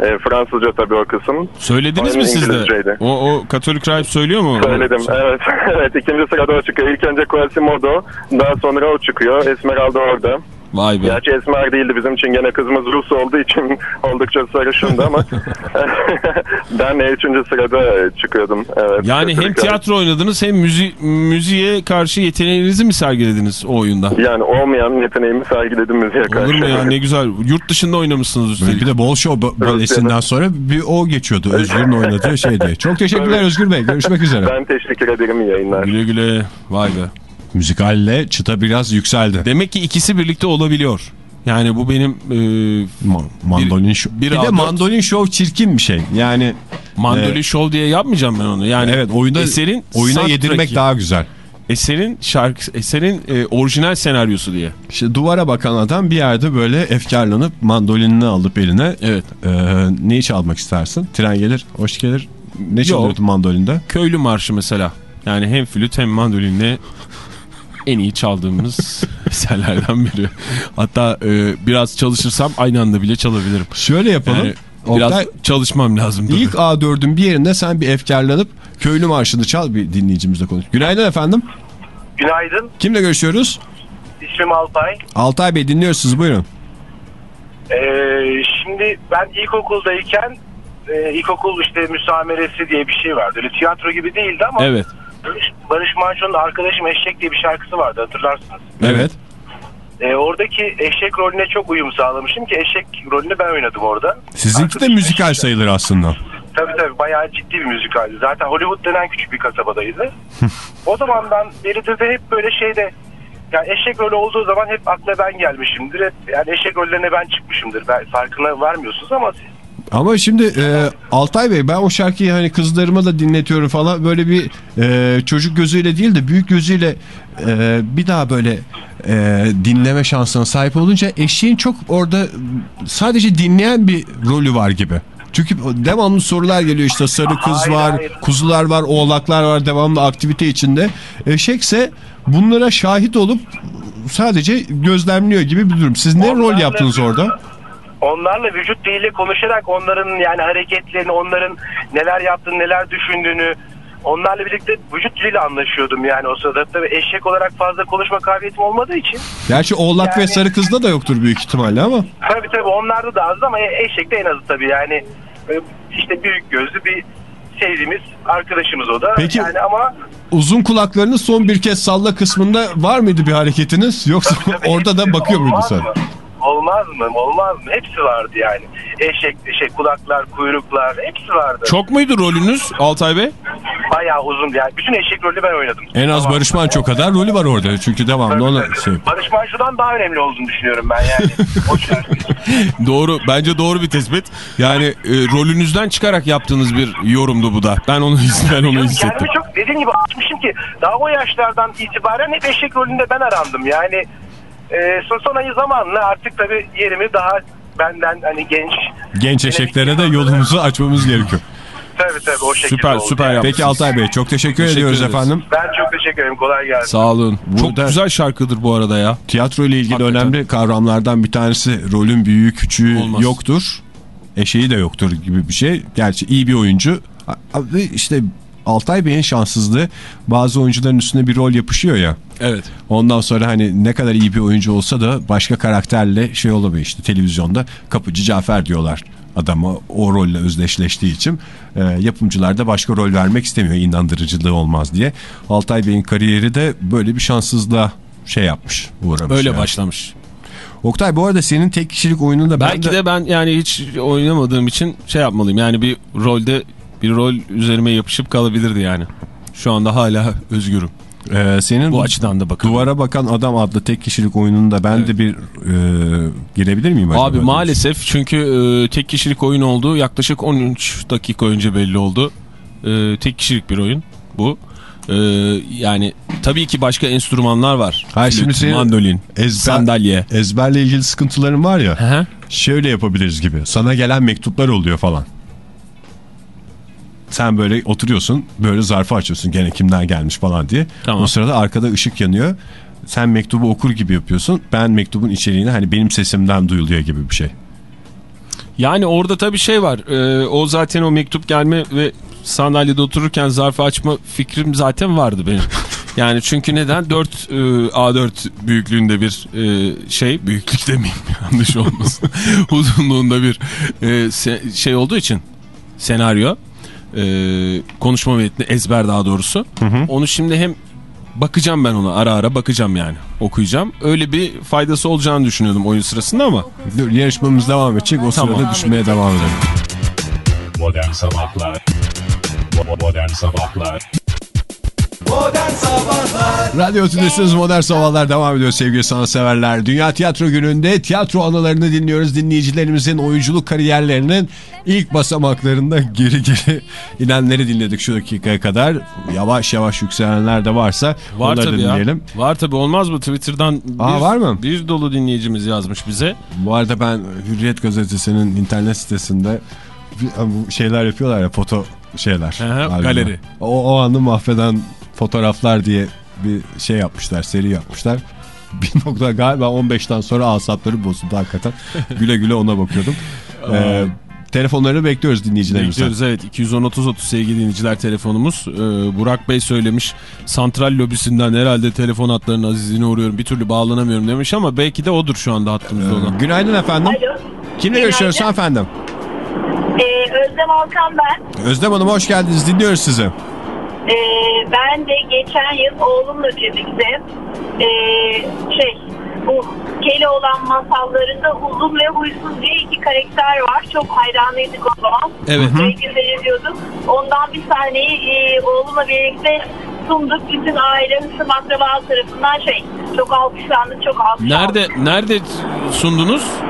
e, Fransızca tabii o kısım. Söylediniz Oyun mi siz de? O, o Katolik rahip söylüyor mu? Söyledim evet. evet ikinci sırada o çıkıyor. İlk önce Quasimodo daha sonra o çıkıyor. Esmeralda orada. Vay be. Gerçi Esmer değildi bizim için gene kızımız Rus olduğu için oldukça sarışındı ama ben e, üçüncü sırada çıkıyordum. Evet. Yani hem tiyatro oynadınız hem müzi müziğe karşı yeteneğinizi mi sergilediniz o oyunda? Yani olmayan yeteneğimi sergiledim müziğe karşı. Olur mu ya ne güzel. Yurt dışında oynamışsınız üstelik. bir de bol show ba- balesinden sonra bir o geçiyordu. Özgür'ün oynadığı şey diye. Çok teşekkürler Evet. Özgür Bey. Görüşmek üzere. Ben teşekkür ederim yayınlar. Güle güle. Vay be. Müzikalle çıta biraz yükseldi. Demek ki ikisi birlikte olabiliyor. Yani bu benim e, Ma- mandolin show. bir Bir, de A4 mandolin show çirkin bir şey. Yani mandoli Evet. show diye yapmayacağım ben onu. Yani evet oyunda eserin oyuna yedirmek daha güzel. eserin şarkı eserin e, orijinal senaryosu diye. İşte duvara bakan adam bir yerde böyle efkarlanıp mandolinini alıp eline Evet. e, neyi çalmak istersin? Tren gelir, hoş gelir. Ne çalıyordu mandolinde? Köylü marşı mesela. Yani hem flüt hem mandolinle en iyi çaldığımız eserlerden biri. Hatta e, biraz çalışırsam aynı anda bile çalabilirim. Şöyle yapalım. Yani biraz Oktay, çalışmam lazım. tabii. ilk A4'ün bir yerinde sen bir efkarlanıp köylü marşını çal bir dinleyicimizle konuş. Günaydın efendim. Günaydın. Kimle görüşüyoruz? İsmim Alpay. Altay Bey dinliyoruz siz buyurun. Ee, şimdi ben ilkokuldayken e, ilkokul işte müsameresi diye bir şey vardı. Öyle tiyatro gibi değildi ama Evet. Barış, Barış Manço'nun Arkadaşım Eşek diye bir şarkısı vardı hatırlarsınız. Evet. Ee, oradaki eşek rolüne çok uyum sağlamışım ki eşek rolünü ben oynadım orada. Sizinki de Arkadaşım müzikal eşek. sayılır aslında. Tabii tabii bayağı ciddi bir müzikaldi. Zaten Hollywood denen küçük bir kasabadaydı. o zamandan beridir de hep böyle şeyde yani eşek rolü olduğu zaman hep akla ben gelmişimdir. Hep, yani eşek rollerine ben çıkmışımdır. Ben farkına varmıyorsunuz ama siz Ama şimdi e, Altay Bey ben o şarkıyı hani kızlarıma da dinletiyorum falan böyle bir e, çocuk gözüyle değil de büyük gözüyle e, bir daha böyle e, dinleme şansına sahip olunca eşeğin çok orada sadece dinleyen bir rolü var gibi. Çünkü devamlı sorular geliyor işte sarı kız Hayır, var, hayır. kuzular var, oğlaklar var devamlı aktivite içinde. Eşekse bunlara şahit olup sadece gözlemliyor gibi bir durum. Siz ne rol Onlarla- yaptınız orada? Onlarla vücut diliyle konuşarak onların yani hareketlerini, onların neler yaptığını, neler düşündüğünü onlarla birlikte vücut diliyle anlaşıyordum yani o sırada. Tabii eşek olarak fazla konuşma kabiliyetim olmadığı için. Gerçi oğlak ve Yani- sarı kızda da yoktur büyük ihtimalle ama. Tabii tabii onlarda da azdı ama eşekte en azı tabii yani e, işte büyük gözlü bir sevdiğimiz arkadaşımız o da. Peki- Yani ama Uzun kulaklarını son bir kez salla kısmında var mıydı bir hareketiniz? Yoksa tabii orada da bakıyor muydu sen? mı? Olmaz mı? Olmaz mı? Hepsi vardı yani. Eşek, eşek kulaklar, kuyruklar hepsi vardı. Çok muydu rolünüz Altay Bey? Bayağı uzun yani. Bütün eşek rolü ben oynadım. En az Tamam. Barış Manço kadar rolü var orada. Çünkü devamlı ona şey. Barış Manço'dan daha önemli olduğunu düşünüyorum ben yani. Doğru. Bence doğru bir tespit. Yani e, rolünüzden çıkarak yaptığınız bir yorumdu bu da. Ben onu ben onu hissettim. Kendimi çok dediğim gibi atmışım ki daha o yaşlardan itibaren hep eşek rolünde ben arandım. Yani e, son son ayı zamanla artık tabii yerimi daha benden hani genç Genç eşeklere de yolumuzu açmamız gerekiyor. tabii tabii o şekilde Süper oldu süper yani. yapmışsınız. Peki Altay Bey çok teşekkür, Teşekkür ediyoruz ederiz. efendim. Ben çok teşekkür ederim. Kolay gelsin. Sağ olun. Çok Burada- güzel şarkıdır bu arada ya. Tiyatro ile ilgili Hakikaten. önemli kavramlardan bir tanesi rolün büyüğü küçüğü Olmaz. yoktur. Eşeği de yoktur gibi bir şey. Gerçi iyi bir oyuncu. Ve işte Altay Bey'in şanssızlığı bazı oyuncuların üstüne bir rol yapışıyor ya. Evet. Ondan sonra hani ne kadar iyi bir oyuncu olsa da başka karakterle şey olamıyor işte televizyonda kapıcı Cafer diyorlar adama o rolle özdeşleştiği için e, yapımcılar da başka rol vermek istemiyor inandırıcılığı olmaz diye. Altay Bey'in kariyeri de böyle bir şanssızlığa şey yapmış uğramış. Öyle yani. başlamış. Oktay bu arada senin tek kişilik oyununda ben Belki de ben yani hiç oynamadığım için şey yapmalıyım. Yani bir rolde bir rol üzerime yapışıp kalabilirdi yani. Şu anda hala özgürüm. e, senin Bu açıdan da bakıyorum. Duvara Bakan Adam adlı tek kişilik oyununda ben de bir e, girebilir miyim acaba? Abi maalesef çünkü e, tek kişilik oyun olduğu yaklaşık 13 dakika önce belli oldu. E, tek kişilik bir oyun bu. E, yani tabii ki başka enstrümanlar var. Hayır, şimdi Flüt, senin mandolin, ezber- sandalye. Ezberle ilgili sıkıntıların var ya. Hı hı. Şöyle yapabiliriz gibi. Sana gelen mektuplar oluyor falan. Sen böyle oturuyorsun böyle zarfı açıyorsun gene kimden gelmiş falan diye. Tamam. O sırada arkada ışık yanıyor. Sen mektubu okur gibi yapıyorsun. Ben mektubun içeriğini hani benim sesimden duyuluyor gibi bir şey. Yani orada tabii şey var. E, o zaten o mektup gelme ve sandalyede otururken zarfı açma fikrim zaten vardı benim. Yani çünkü neden? 4 e, A4 büyüklüğünde bir e, şey, büyüklük demeyeyim yanlış olmasın. Uzunluğunda bir e, se- şey olduğu için senaryo, e, konuşma metni ezber daha doğrusu. Onu şimdi hem bakacağım ben ona ara ara bakacağım yani okuyacağım. Öyle bir faydası olacağını düşünüyordum oyun sırasında ama Dur, yarışmamız devam edecek. O Tamam. sırada düşünmeye devam edelim. Modern Sabahlar Modern Sabahlar Radyo Tülesi'niz Modern Sabahlar devam ediyor sevgili sanatseverler. Dünya Tiyatro Günü'nde tiyatro anılarını dinliyoruz. Dinleyicilerimizin oyunculuk kariyerlerinin ilk basamaklarında geri geri inenleri dinledik şu dakikaya kadar. Yavaş yavaş yükselenler de varsa Var onları da tabii ya. dinleyelim. Var tabii olmaz mı? Twitter'dan bir, Aa, var mı? bir dolu dinleyicimiz yazmış bize. Bu arada ben Hürriyet Gazetesi'nin internet sitesinde bu şeyler yapıyorlar ya foto şeyler. Hı galeri. O, o anı mahveden fotoğraflar diye bir şey yapmışlar, seri yapmışlar. Bir nokta galiba 15'ten sonra asapları bozuldu hakikaten. güle güle ona bakıyordum. Ee, telefonları bekliyoruz dinleyicilerimizden. Bekliyoruz evet 210-30-30 sevgili dinleyiciler telefonumuz. Ee, Burak Bey söylemiş santral lobisinden herhalde telefon hatlarının azizliğine uğruyorum bir türlü bağlanamıyorum demiş ama belki de odur şu anda hattımızda olan. Günaydın efendim. Alo. Kimle görüşüyoruz efendim? Ee, Özlem Alkan ben. Özlem Hanım hoş geldiniz. Dinliyoruz sizi. Ee, ben de geçen yıl oğlumla birlikte ee, şey bu Keloğlan masallarında uzun ve huysuz diye iki karakter var. Çok hayranıydık o zaman. Evet. Seyrediyorduk. Ondan bir sahneyi ee, oğlumla birlikte sunduk. Bütün aile, hısım akrabalar tarafından şey çok alkışlandık, çok alkışlandık. Nerede nerede sundunuz?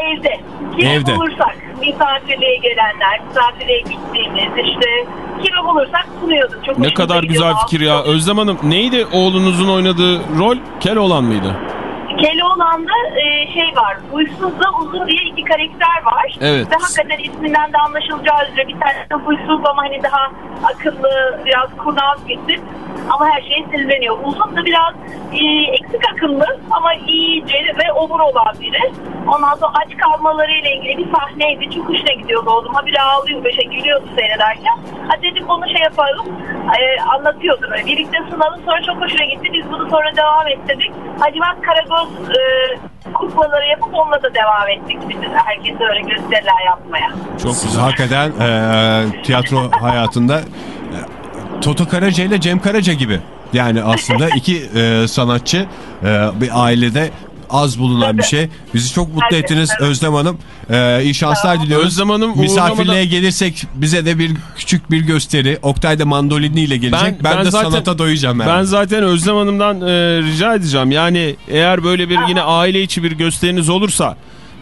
Evde. Kimi Evde. bulursak, misafirliğe gelenler, misafirliğe gittiğimiz işte kimi bulursak sunuyorduk. Çok Ne kadar güzel gidiyordu. fikir ya. Özlem Hanım neydi oğlunuzun oynadığı rol? Keloğlan mıydı? Keloğlan'da e, şey var, huysuzla uzun diye iki karakter var. Evet. Ve hakikaten isminden de anlaşılacağı üzere bir tanesi huysuz ama hani daha akıllı, biraz kurnaz bir tip. Ama her şey sinirleniyor. Uzun da biraz e, eksik akıllı ama iyice ve obur olan biri. Ondan sonra aç kalmalarıyla ilgili bir sahneydi. Çok hoşuna gidiyordu oğlum. Ha biri ağlıyor böyle şey gülüyordu seyrederken. Ha dedim bunu şey yapalım. E, anlatıyordu böyle. Birlikte sunalım sonra çok hoşuna gitti. Biz bunu sonra devam ettirdik. Hacivat Karagöz e, kuklaları yapıp onunla da devam ettik. Biz herkese öyle gösteriler yapmaya. Çok Siz hakikaten e, tiyatro hayatında e, Toto Karaca ile Cem Karaca gibi. Yani aslında iki e, sanatçı e, bir ailede az bulunan bir şey. Bizi çok mutlu Evet, ettiniz evet. Özlem Hanım. E, iyi şanslar diliyoruz. Özlem Hanım Misafirliğe uğurlamadan- gelirsek bize de bir küçük bir gösteri. Oktay da mandoliniyle gelecek. Ben, de zaten- sanata doyacağım. Ben herhalde. zaten Özlem Hanım'dan e, rica edeceğim. Yani eğer böyle bir yine aile içi bir gösteriniz olursa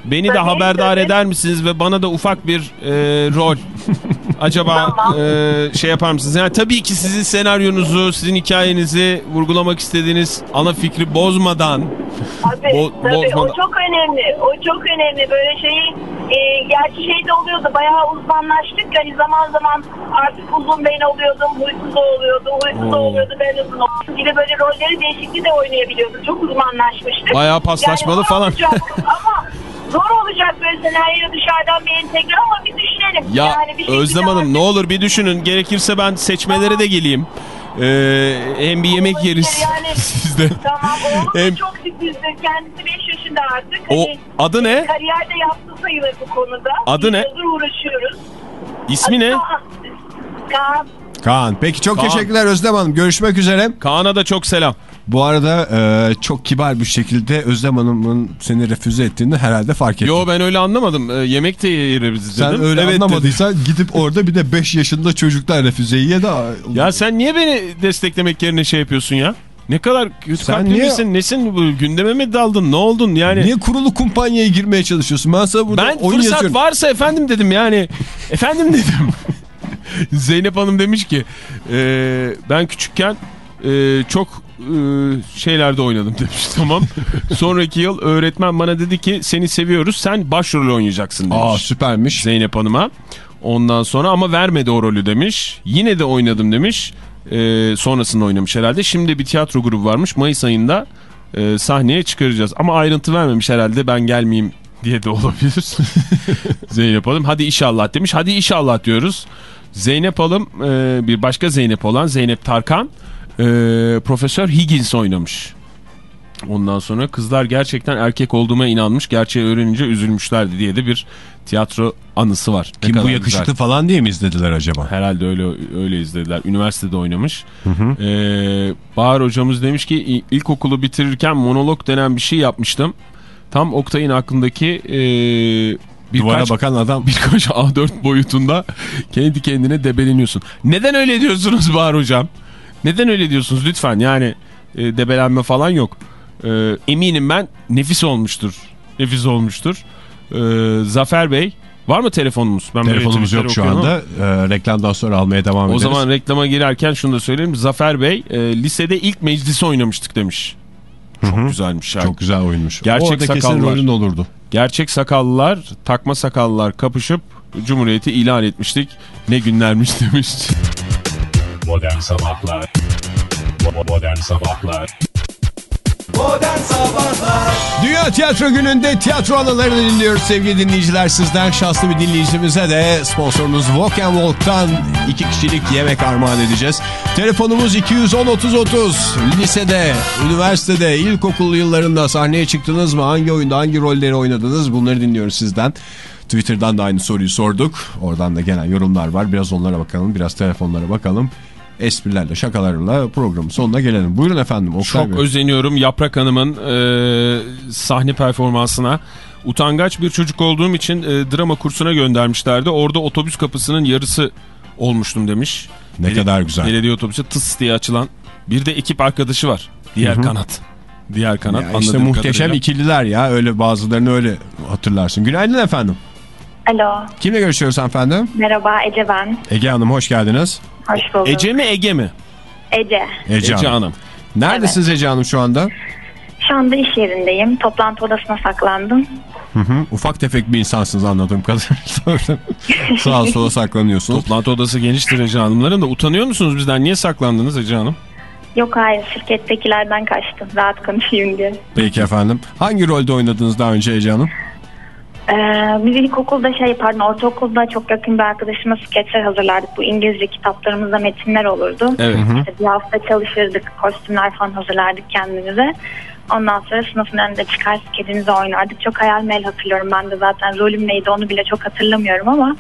beni de Tabii, haberdar tabii. eder misiniz ve bana da ufak bir e, rol acaba Tamam. e, şey yapar mısınız? Yani tabii ki sizin senaryonuzu, sizin hikayenizi vurgulamak istediğiniz ana fikri bozmadan Tabii, Bo- tabii. bozmadan- o çok önemli. O çok önemli. Böyle şeyi e, gerçi şey de oluyordu. Bayağı uzmanlaştık. Hani zaman zaman artık uzun ben oluyordum. Huysuz o oluyordu. Huysuz o Oo. oluyordu. Ben uzun oluyordum. Gibi böyle rolleri değişikliği de oynayabiliyorduk. Çok uzmanlaşmıştık. Bayağı paslaşmalı zor falan. ama zor olacak böyle senaryo dışarıdan bir entegre ama bir düşünelim. Ya yani bir Özlem Hanım ne olur bir düşünün. Gerekirse ben seçmelere de geleyim. Ee, hem bir yemek Olabilir yeriz yani. sizde. Tamam oğlum Hem- çok sürprizdir. Kendisi 5 yaşında artık. O Hani adı ne? Kariyer de yaptı sayılır bu konuda. Adı ne? Yıllardır uğraşıyoruz. İsmi ne? Kaan. Kaan. Kaan. Peki çok Kaan. teşekkürler Özlem Hanım. Görüşmek üzere. Kaan'a da çok selam. Bu arada e, çok kibar bir şekilde Özlem Hanım'ın seni refüze ettiğini herhalde fark ettim. Yo ben öyle anlamadım. Ee, yemek de yeriz dedim. Sen öyle Evet dedim. anlamadıysan gidip orada bir de 5 yaşında çocuklar refüzeyi ye de... Ya sen niye beni desteklemek yerine şey yapıyorsun ya? Ne kadar kötü Sen kalpli niye- misin? Nesin bu? Gündeme mi daldın? Ne oldun? Yani Niye kurulu kumpanyaya girmeye çalışıyorsun? Ben sana burada ben oyun fırsat yazıyorum. varsa efendim dedim yani. efendim dedim. Zeynep Hanım demiş ki e, ben küçükken e, çok e, şeylerde oynadım demiş tamam. Sonraki yıl öğretmen bana dedi ki seni seviyoruz sen başrol oynayacaksın demiş. Aa süpermiş. Zeynep Hanım'a. Ondan sonra ama vermedi o rolü demiş. Yine de oynadım demiş. Ee, sonrasında oynamış herhalde. Şimdi bir tiyatro grubu varmış. Mayıs ayında e, sahneye çıkaracağız. Ama ayrıntı vermemiş herhalde ben gelmeyeyim diye de olabilir. Zeynep Hanım hadi inşallah demiş. Hadi inşallah diyoruz. Zeynep Hanım e, bir başka Zeynep olan Zeynep Tarkan e, Profesör Higgins oynamış. Ondan sonra kızlar gerçekten erkek olduğuma inanmış. Gerçeği öğrenince üzülmüşlerdi diye de bir tiyatro anısı var. Ne Kim bu yakışıklı güzel. falan diye mi izlediler acaba? Herhalde öyle öyle izlediler. Üniversitede oynamış. Ee, Bahar hocamız demiş ki "İ- ilkokulu bitirirken monolog denen bir şey yapmıştım. Tam Oktay'ın aklındaki e, Duvara birkaç, bakan adam. birkaç A4 boyutunda kendi kendine debeleniyorsun. Neden öyle diyorsunuz Bahar hocam? Neden öyle diyorsunuz lütfen yani e, debelenme falan yok. E, eminim ben nefis olmuştur. Nefis olmuştur. E, Zafer Bey var mı telefonumuz? Ben Telefonumuz yok şu anda. Ee, reklamdan sonra almaya devam o ederiz. zaman reklama girerken şunu da söyleyeyim. Zafer Bey e, lisede ilk meclisi oynamıştık demiş. Çok güzelmiş. Yani. Çok güzel oyunmuş. Gerçek Orada sakallar. olurdu. Gerçek sakallılar, takma sakallılar kapışıp Cumhuriyeti ilan etmiştik. Ne günlermiş demiş. Modern Sabahlar Bo- Modern Sabahlar Dünya Tiyatro Günü'nde tiyatro anılarını dinliyoruz sevgili dinleyiciler. Sizden şanslı bir dinleyicimize de sponsorumuz Walk and Walk'tan iki kişilik yemek armağan edeceğiz. Telefonumuz 210-30-30. Lisede, üniversitede, ilkokul yıllarında sahneye çıktınız mı? Hangi oyunda, hangi rolleri oynadınız? Bunları dinliyoruz sizden. Twitter'dan da aynı soruyu sorduk. Oradan da gelen yorumlar var. Biraz onlara bakalım, biraz telefonlara bakalım. Esprilerle, şakalarla programın sonuna gelelim. Buyurun efendim. Oktay Çok Bey. özeniyorum Yaprak Hanım'ın e, sahne performansına. Utangaç bir çocuk olduğum için e, drama kursuna göndermişlerdi. Orada otobüs kapısının yarısı olmuştum demiş. Ne kadar güzel. Belediye otobüsü tıs diye açılan. Bir de ekip arkadaşı var. Diğer kanat. diğer kanat. Ya işte muhteşem kadarıyla. ikililer ya öyle bazılarını öyle hatırlarsın. Günaydın efendim. Alo, Kimle görüşüyoruz efendim? merhaba Ece ben. Ece Hanım hoş geldiniz. Hoş bulduk. Ece mi Ege mi? Ece. Ece, Ece Hanım. Neredesiniz Ece Hanım şu anda? Şu anda iş yerindeyim. Toplantı odasına saklandım. Hı hı. Ufak tefek bir insansınız anladığım kadarıyla. Sağa sola saklanıyorsunuz. Toplantı odası geniştir Ece Hanımların da. Utanıyor musunuz bizden? Niye saklandınız Ece Hanım? Yok hayır şirkettekilerden kaçtım. Rahat konuşayım diye. Peki efendim. Hangi rolde oynadınız daha önce Ece Hanım? Ee, biz ilkokulda şey pardon ortaokulda çok yakın bir arkadaşımla skeçler hazırlardık. Bu İngilizce kitaplarımızda metinler olurdu. Evet. İşte bir hafta çalışırdık. Kostümler falan hazırlardık kendimize. Ondan sonra sınıfın önünde çıkar skeçimizi oynardık. Çok hayal meyil hatırlıyorum. Ben de zaten rolüm neydi onu bile çok hatırlamıyorum ama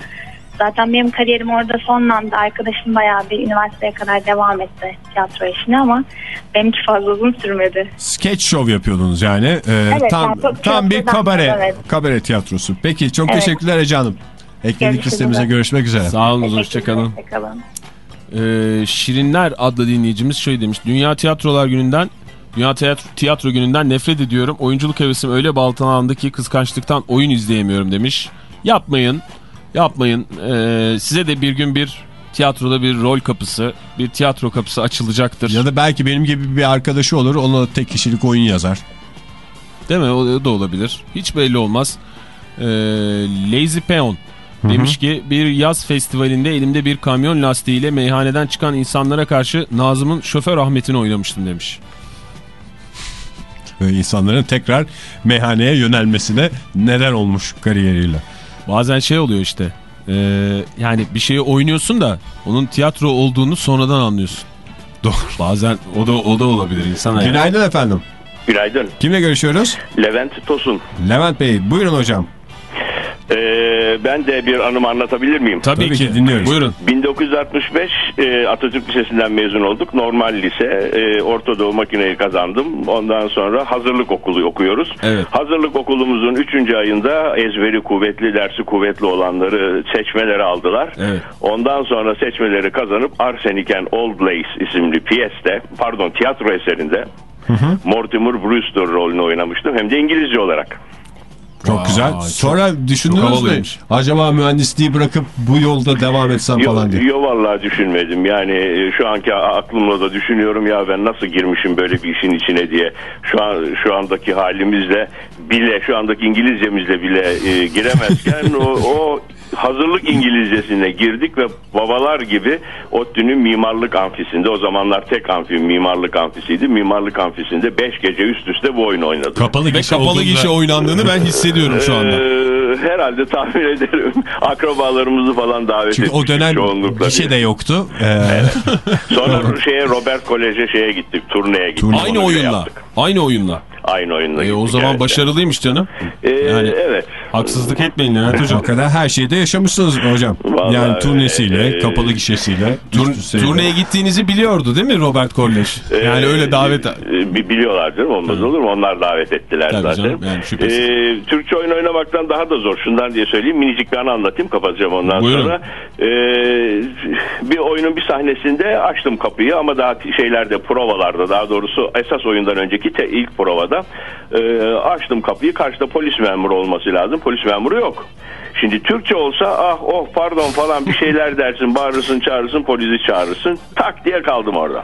zaten benim kariyerim orada sonlandı. Arkadaşım bayağı bir üniversiteye kadar devam etti tiyatro işine ama benimki fazla uzun sürmedi. Sketch show yapıyordunuz yani. Ee, Evet, tam yani tam bir kabare evet. kabare tiyatrosu. Peki çok Evet. teşekkürler Ece Hanım. Ekledik listemize görüşmek üzere. Sağ olun, hoşçakalın. hoşçakalın. Ee, Şirinler adlı dinleyicimiz şöyle demiş. Dünya Tiyatrolar Günü'nden Dünya Tiyatro, Tiyatro Günü'nden nefret ediyorum. Oyunculuk hevesim öyle baltalandı ki kıskançlıktan oyun izleyemiyorum demiş. Yapmayın. Yapmayın. Ee, size de bir gün bir tiyatroda bir rol kapısı, bir tiyatro kapısı açılacaktır. Ya da belki benim gibi bir arkadaşı olur ona tek kişilik oyun yazar. Değil mi? O da olabilir. Hiç belli olmaz. Ee, Lazy Peon demiş ki bir yaz festivalinde elimde bir kamyon lastiğiyle meyhaneden çıkan insanlara karşı Nazım'ın şoför Ahmet'ini oynamıştım demiş. Böyle insanların tekrar meyhaneye yönelmesine neden olmuş kariyeriyle. Bazen şey oluyor işte. ee, yani bir şeyi oynuyorsun da onun tiyatro olduğunu sonradan anlıyorsun. Doğru. Bazen o da o da olabilir insan. Günaydın efendim. Günaydın. Kimle görüşüyoruz? Levent Tosun. Levent Bey buyurun hocam. Ee, ben de bir anımı anlatabilir miyim? Tabii, Tabii ki. dinliyoruz. Buyurun. 1965 e, Atatürk Lisesi'nden mezun olduk. Normal lise. E, Orta Doğu makineyi kazandım. Ondan sonra hazırlık okulu okuyoruz. Evet. Hazırlık okulumuzun 3. ayında ezberi kuvvetli, dersi kuvvetli olanları seçmelere aldılar. Evet. Ondan sonra seçmeleri kazanıp Arsenic and Old Lace isimli piyeste, pardon tiyatro eserinde Mortimer Brewster rolünü oynamıştım. Hem de İngilizce olarak. Çok Aa, güzel. çok- Sonra çok düşündünüz mü? Acaba mühendisliği bırakıp bu yolda devam etsem Yo, falan diye. yo vallahi düşünmedim. Yani e, şu anki aklımla da düşünüyorum ya ben nasıl girmişim böyle bir işin içine diye. Şu an şu andaki halimizle bile şu andaki İngilizcemizle bile e, giremezken o, o hazırlık İngilizcesine girdik ve babalar gibi ODTÜ'nün mimarlık amfisinde o zamanlar tek amfi mimarlık amfisiydi. Mimarlık amfisinde 5 gece üst üste bu oyunu oynadık. Kapalı gişe kapalı olduğunda- gişe oynandığını ben hissediyorum şu anda. Ee, herhalde tahmin ederim. Akrabalarımızı falan davet Çünkü o etmiştik dönem çoğunlukla. gişe de yoktu. Ee, Sonra şeye Robert Kolej'e şeye gittik. Turneye gittik. Turne. Aynı Onu oyunla. yaptık. Aynı oyunla. Aynı oyunla E, o zaman evet. başarılıymış canım. Ee, Yani- evet. Haksızlık etmeyin Levent Hocam. hakikaten her şeyde yaşamışsınız hocam. Vallahi, yani turnesiyle, e, kapalı gişesiyle. Tur- turneye gittiğinizi biliyordu değil mi Robert Kolleş? Yani Ee, öyle davet... e, bi- biliyorlar canım olmaz olur mu? Onlar davet ettiler Tabii zaten. canım, yani şüphesiz. Ee, Türkçe oyun oynamaktan daha da zor. Şundan diye söyleyeyim. Minicik bir anı anlatayım. Kapatacağım ondan Buyurun. sonra. Ee, bir oyunun bir sahnesinde açtım kapıyı ama daha şeylerde provalarda daha doğrusu esas oyundan önceki te, ilk provada e, açtım kapıyı. Karşıda polis memuru olması lazım. Polis memuru yok. Şimdi Türkçe olsa ah oh pardon falan bir şeyler dersin bağırırsın çağırırsın polisi çağırırsın tak diye kaldım orada.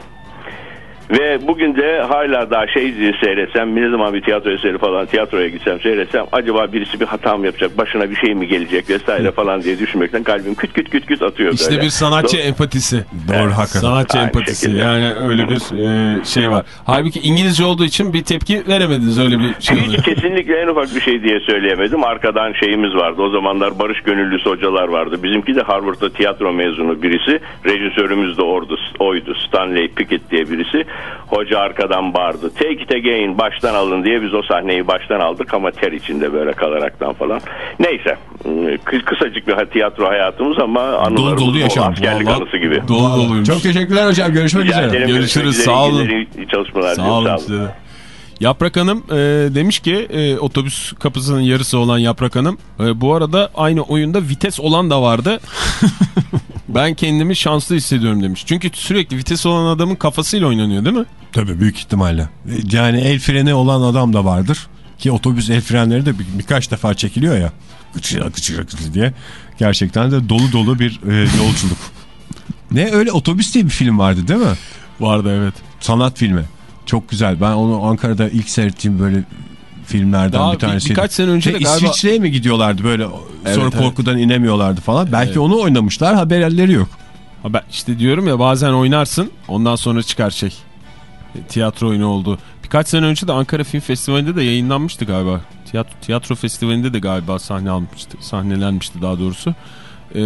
Ve bugün de hala daha şey seyretsem ne zaman bir tiyatro eseri falan tiyatroya gitsem seyretsem acaba birisi bir hata mı yapacak başına bir şey mi gelecek vesaire falan diye düşünmekten kalbim küt küt küt küt atıyor İşte böyle. bir sanatçı Do- empatisi. Doğru hakikaten. Sanatçı Aynı empatisi. şekilde. Yani öyle bir e, şey var. Halbuki İngilizce olduğu için bir tepki veremediniz öyle bir şey. Hiç kesinlikle en ufak bir şey diye söyleyemedim. Arkadan şeyimiz vardı. O zamanlar barış gönüllüsü hocalar vardı. Bizimki de Harvard'da tiyatro mezunu birisi. Rejisörümüz de ordu, oydu. Stanley Pickett diye birisi. Hoca arkadan bağırdı. Take it again baştan alın diye biz o sahneyi baştan aldık ama ter içinde böyle kalaraktan falan. Neyse. Kı- Kısacık bir tiyatro hayatımız ama anılarımız dolu bol, yaşam. askerlik Vallahi anısı gibi. Dolu doluymuş. Çok teşekkürler hocam. Görüşmek Rica üzere. Görüşürüz, Görüşmek sağ olun. İyi çalışmalar. Sağ olun size de. Yaprak Hanım e, demiş ki e, otobüs kapısının yarısı olan Yaprak Hanım e, bu arada aynı oyunda vites olan da vardı. Ben kendimi şanslı hissediyorum demiş. Çünkü sürekli vites olan adamın kafasıyla oynanıyor değil mi? Tabii büyük ihtimalle. Yani el freni olan adam da vardır. Ki otobüs el frenleri de bir, birkaç defa çekiliyor ya. Gıçı gıçı gıçı diye. Gerçekten de dolu dolu bir e, yolculuk. ne öyle otobüs diye bir film vardı değil mi? Vardı evet. Sanat filmi. Çok güzel. Ben onu Ankara'da ilk seyrettiğim böyle filmlerden Daha bir tanesi. birkaç sene önce de galiba- İsviçre'ye mi gidiyorlardı böyle Evet, sonra evet. korkudan inemiyorlardı falan. Belki Evet. onu oynamışlar haberleri yok. Ha ben işte diyorum ya bazen oynarsın ondan sonra çıkar şey. Tiyatro oyunu oldu. Birkaç sene önce de Ankara Film Festivali'nde de yayınlanmıştı galiba. Tiyatro, tiyatro festivalinde de galiba sahne almıştı. Sahnelenmişti daha doğrusu. Ee,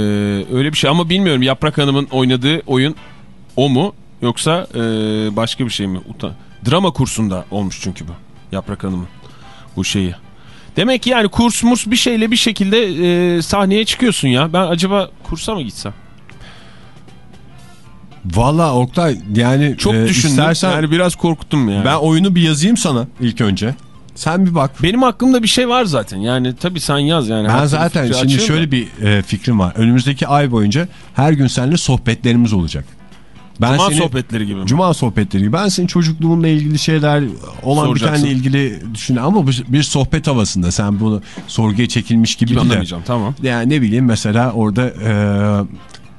öyle bir şey ama bilmiyorum Yaprak Hanım'ın oynadığı oyun o mu yoksa e, başka bir şey mi? Uta Drama kursunda olmuş çünkü bu. Yaprak Hanım'ın bu şeyi. Demek ki yani kurs murs bir şeyle bir şekilde e, sahneye çıkıyorsun ya. Ben acaba kursa mı gitsem? Valla Oktay yani Çok e, düşündüm. istersen Yani biraz korkuttum yani. ben oyunu bir yazayım sana ilk önce. Sen bir bak. Benim aklımda bir şey var zaten. Yani tabii sen yaz yani. Ben zaten fikri şimdi şöyle da. bir e, fikrim var. Önümüzdeki ay boyunca her gün seninle sohbetlerimiz olacak. Ben Cuma seni- sohbetleri gibi mi? Cuma sohbetleri gibi. Ben senin çocukluğunla ilgili şeyler olan Soracaksın. bitenle ilgili düşün ama bir, bir sohbet havasında sen bunu sorguya çekilmiş gibi, Gibi değil de. anlamayacağım tamam. Yani ne bileyim mesela orada e,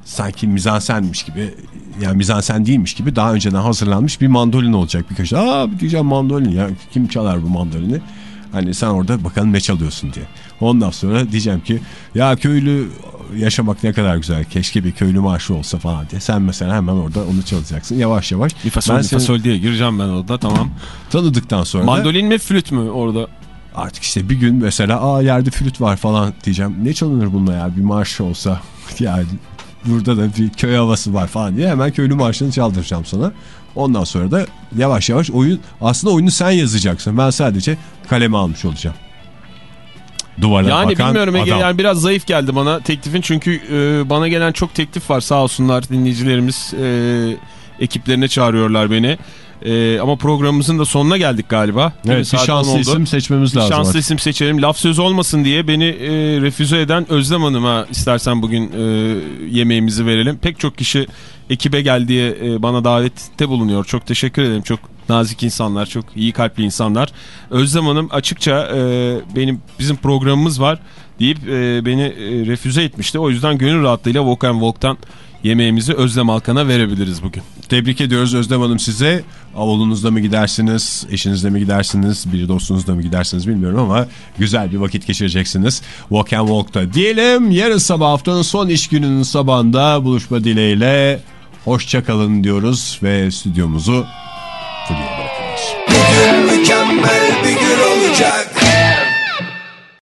sanki mizansenmiş gibi yani mizansen değilmiş gibi daha önceden hazırlanmış bir mandolin olacak birkaç. Aa diyeceğim mandolin ya kim çalar bu mandolini? Hani sen orada bakalım ne çalıyorsun diye. Ondan sonra diyeceğim ki ya köylü yaşamak ne kadar güzel. Keşke bir köylü marşı olsa falan diye. Sen mesela hemen orada onu çalacaksın yavaş yavaş. Bir fasol, Ben bir seni fasol diye gireceğim ben orada tamam. tanıdıktan sonra Mandolin mi flüt mü orada? artık işte bir gün mesela aa yerde flüt var falan diyeceğim. Ne çalınır bununla ya bir marş olsa yani burada da bir köy havası var falan diye hemen köylü marşını çaldıracağım sana. Ondan sonra da yavaş yavaş oyun aslında oyunu sen yazacaksın. Ben sadece kaleme almış olacağım. Duvara Yani bakan bilmiyorum Ege adam. yani biraz zayıf geldi bana teklifin çünkü e, bana gelen çok teklif var sağ olsunlar dinleyicilerimiz e, ekiplerine çağırıyorlar beni. E, ama programımızın da sonuna geldik galiba. Evet bir şanslı oldu. isim seçmemiz Bir lazım. şanslı artık. isim seçelim. Laf söz olmasın diye beni e, refüze eden Özlem Hanım'a istersen bugün e, yemeğimizi verelim. Pek çok kişi ekibe gel diye e, bana davette bulunuyor. Çok teşekkür ederim. Çok nazik insanlar, çok iyi kalpli insanlar. Özlem Hanım açıkça e, benim bizim programımız var deyip e, beni e, refüze etmişti. O yüzden gönül rahatlığıyla Walk and Walk'tan yemeğimizi Özlem Alkan'a verebiliriz bugün. Tebrik ediyoruz Özlem Hanım size. Oğlunuzla mı gidersiniz, eşinizle mi gidersiniz, bir dostunuzla mı gidersiniz bilmiyorum ama güzel bir vakit geçireceksiniz. Walk and Walk'ta diyelim. Yarın sabah haftanın son iş gününün sabahında buluşma dileğiyle hoşçakalın diyoruz ve stüdyomuzu Bırakıyoruz. Mükemmel bir gün olacak